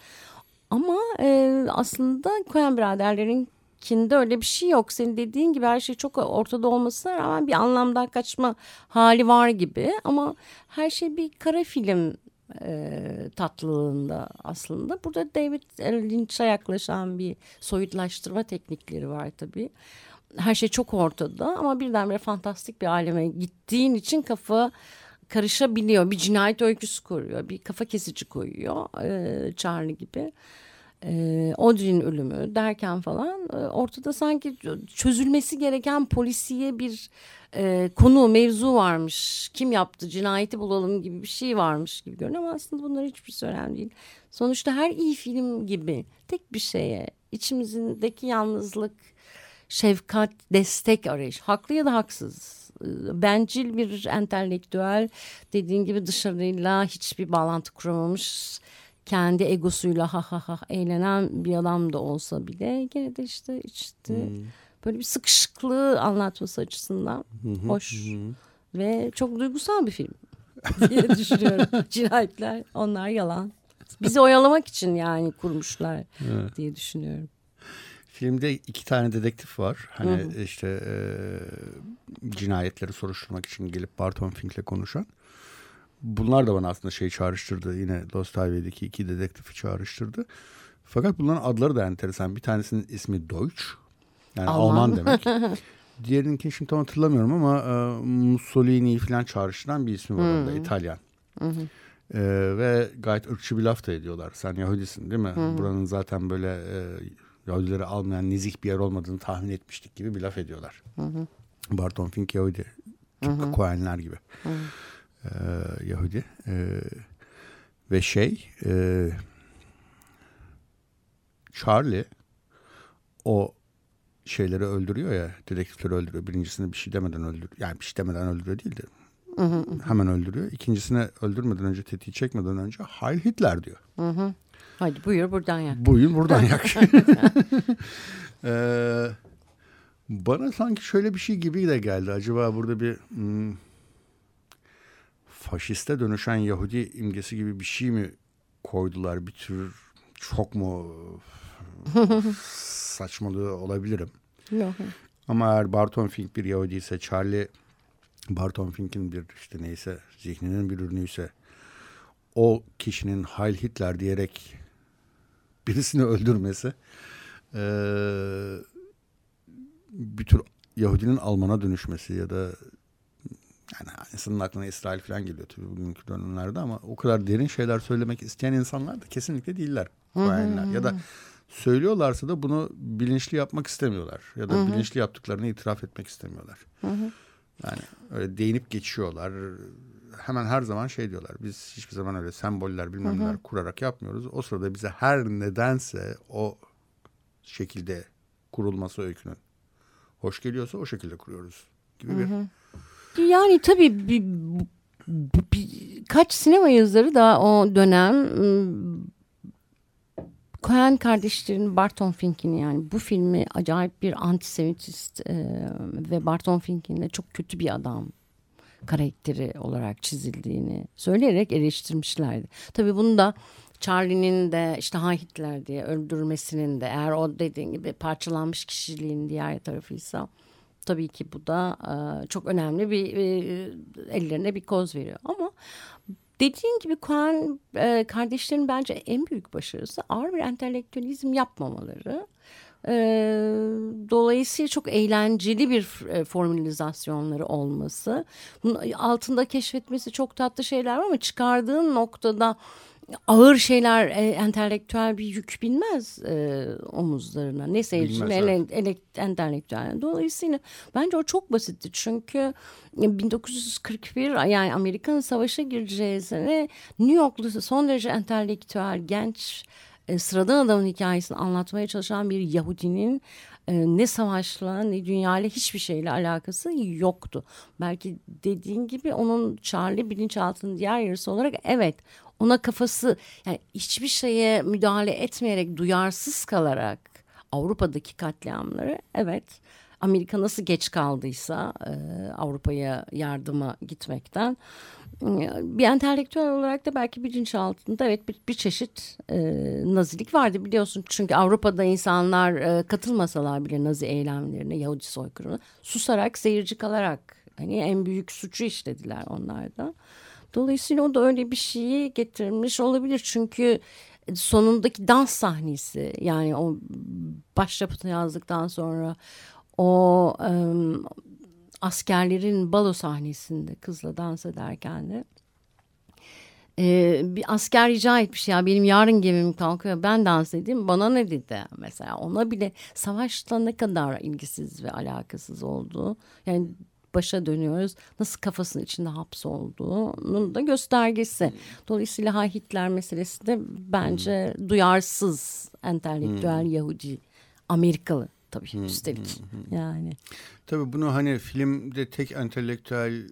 ama e, aslında Coen biraderlerin kinde öyle bir şey yok. Senin dediğin gibi her şey çok ortada olmasına rağmen bir anlamdan kaçma hali var gibi. Ama her şey bir kara film e, tatlılığında aslında. Burada David Lynch'a yaklaşan bir soyutlaştırma teknikleri var tabii. Her şey çok ortada ama birdenbire fantastik bir aleme gittiğin için kafa karışabiliyor. Bir cinayet öyküsü koruyor. Bir kafa kesici koyuyor. E, Charlie gibi. e, Audrey'nin ölümü derken falan e, ortada sanki çözülmesi gereken polisiye bir e, konu mevzu varmış. Kim yaptı cinayeti bulalım gibi bir şey varmış gibi görünüyor ama aslında bunlar hiçbir önemli değil. Sonuçta her iyi film gibi tek bir şeye içimizdeki yalnızlık, şefkat, destek arayış haklı ya da haksız bencil bir entelektüel dediğin gibi dışarıyla hiçbir bağlantı kuramamış kendi egosuyla ha ha ha eğlenen bir adam da olsa bile gene de işte işte hmm. böyle bir sıkışıklığı anlatması açısından hoş ve çok duygusal bir film [LAUGHS] diye düşünüyorum. [LAUGHS] Cinayetler onlar yalan. Bizi oyalamak için yani kurmuşlar evet. diye düşünüyorum. Filmde iki tane dedektif var. Hani hı hı. işte e, cinayetleri soruşturmak için gelip Barton Fink'le konuşan bunlar da bana aslında şey çağrıştırdı. Yine Highway'deki iki dedektifi çağrıştırdı. Fakat bunların adları da enteresan. Bir tanesinin ismi Deutsch. Yani Alman, Alman demek. [LAUGHS] Diğerininki şimdi tam hatırlamıyorum ama e, Mussolini'yi falan çağrıştıran bir ismi var hmm. orada. İtalyan. Hmm. E, ve gayet ırkçı bir laf da ediyorlar. Sen Yahudisin değil mi? Hmm. Buranın zaten böyle e, Yahudileri almayan nezih bir yer olmadığını tahmin etmiştik gibi bir laf ediyorlar. Hmm. Barton Fink Yahudi. Tıpkı hmm. Cohen'ler gibi. Hmm e, Yahudi e, ve şey e, Charlie o şeyleri öldürüyor ya dedektifleri öldürüyor. Birincisini bir şey demeden öldürüyor. Yani bir şey demeden öldürüyor değil de hı hı. hemen öldürüyor. İkincisini öldürmeden önce tetiği çekmeden önce Heil Hitler diyor. Hı hı. Hadi buyur buradan yak. Buyur buradan yak. [LAUGHS] [LAUGHS] ee, bana sanki şöyle bir şey gibi de geldi. Acaba burada bir hmm, faşiste dönüşen Yahudi imgesi gibi bir şey mi koydular? Bir tür çok mu [LAUGHS] saçmalığı olabilirim. Yok. Ama eğer Barton Fink bir Yahudi ise Charlie Barton Fink'in bir işte neyse zihninin bir ürünüyse o kişinin Heil Hitler diyerek birisini öldürmesi e, bir tür Yahudinin Alman'a dönüşmesi ya da yani insanın aklına İsrail falan geliyor tabii bugünkü dönemlerde ama o kadar derin şeyler söylemek isteyen insanlar da kesinlikle değiller. Koyenler. Ya da söylüyorlarsa da bunu bilinçli yapmak istemiyorlar. Ya da bilinçli yaptıklarını itiraf etmek istemiyorlar. Yani öyle değinip geçiyorlar. Hemen her zaman şey diyorlar. Biz hiçbir zaman öyle semboller bilmem neler kurarak yapmıyoruz. O sırada bize her nedense o şekilde kurulması öykünün hoş geliyorsa o şekilde kuruyoruz gibi bir yani tabii bir, bir, kaç sinema yazarı da o dönem ıı, Coen kardeşlerin Barton Fink'in yani bu filmi acayip bir antisemitist e, ve Barton Fink'in de çok kötü bir adam karakteri olarak çizildiğini söyleyerek eleştirmişlerdi. Tabii bunu da Charlie'nin de işte Ha Hitler diye öldürmesinin de eğer o dediğin gibi parçalanmış kişiliğin diğer tarafıysa tabii ki bu da e, çok önemli bir e, ellerine bir koz veriyor ama dediğin gibi Coen e, kardeşlerin bence en büyük başarısı ağır bir entelektüelizm yapmamaları. E, dolayısıyla çok eğlenceli bir e, formülizasyonları olması. Bunun altında keşfetmesi çok tatlı şeyler var ama çıkardığın noktada ağır şeyler e, entelektüel bir yük binmez e, omuzlarına. Ne seyircinin ele, ele, entelektüel. Dolayısıyla bence o çok basitti. Çünkü 1941 yani Amerika'nın savaşa gireceği sene New York'lu son derece entelektüel genç e, sıradan adamın hikayesini anlatmaya çalışan bir Yahudinin e, ne savaşla ne dünyayla hiçbir şeyle alakası yoktu. Belki dediğin gibi onun Charlie bilinçaltının diğer yarısı olarak evet ona kafası yani hiçbir şeye müdahale etmeyerek duyarsız kalarak Avrupa'daki katliamları evet Amerika nasıl geç kaldıysa e, Avrupa'ya yardıma gitmekten bir entelektüel olarak da belki bilinçaltında evet bir, bir çeşit e, nazilik vardı biliyorsun. Çünkü Avrupa'da insanlar e, katılmasalar bile nazi eylemlerine Yahudi soykırımına susarak seyirci kalarak hani en büyük suçu işlediler onlar da. Dolayısıyla o da öyle bir şeyi getirmiş olabilir. Çünkü sonundaki dans sahnesi yani o başyapıtı yazdıktan sonra o um, askerlerin balo sahnesinde kızla dans ederken de Ee, bir asker rica etmiş ya benim yarın gemim kalkıyor ben dans edeyim bana ne? dedi. Mesela ona bile savaşla ne kadar ilgisiz ve alakasız olduğu yani başa dönüyoruz nasıl kafasının içinde hapsolduğunun da göstergesi. Dolayısıyla Ha Hitler meselesi de bence duyarsız entelektüel Yahudi Amerikalı tabii üstelik yani. Tabii bunu hani filmde tek entelektüel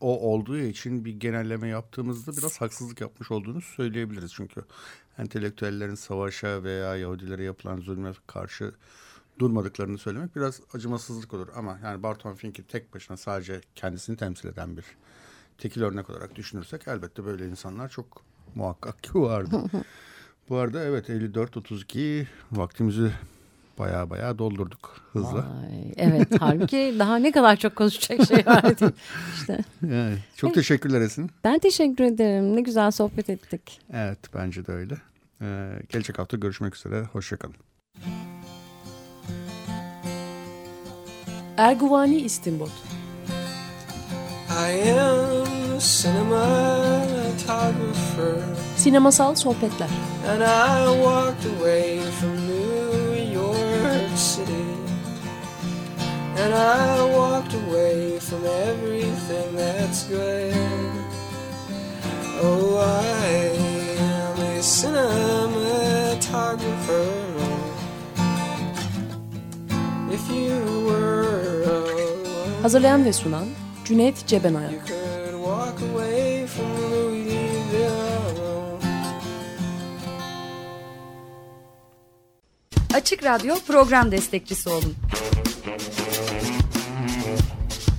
o olduğu için bir genelleme yaptığımızda biraz haksızlık yapmış olduğunu söyleyebiliriz. Çünkü entelektüellerin savaşa veya Yahudilere yapılan zulme karşı durmadıklarını söylemek biraz acımasızlık olur. Ama yani Barton Fink'i tek başına sadece kendisini temsil eden bir tekil örnek olarak düşünürsek elbette böyle insanlar çok muhakkak ki vardı. [LAUGHS] Bu arada evet 54-32 vaktimizi baya baya doldurduk hızla. Ay, evet halbuki daha ne kadar çok konuşacak şey vardı. İşte [LAUGHS] Yani çok teşekkürler Esin. ben teşekkür ederim. Ne güzel sohbet ettik. Evet bence de öyle. Ee, gelecek hafta görüşmek üzere. Hoşçakalın. Erguvani İstinbot I am cinematographer, Sinemasal Sohbetler and I walked away from And I walked away from everything that's good. Oh, I am a cinematographer. If you were alone, Hazırlayan ve sunan Cüneyt Cebenayak you could walk away from Louisville alone. Açık Radyo program destekçisi olun.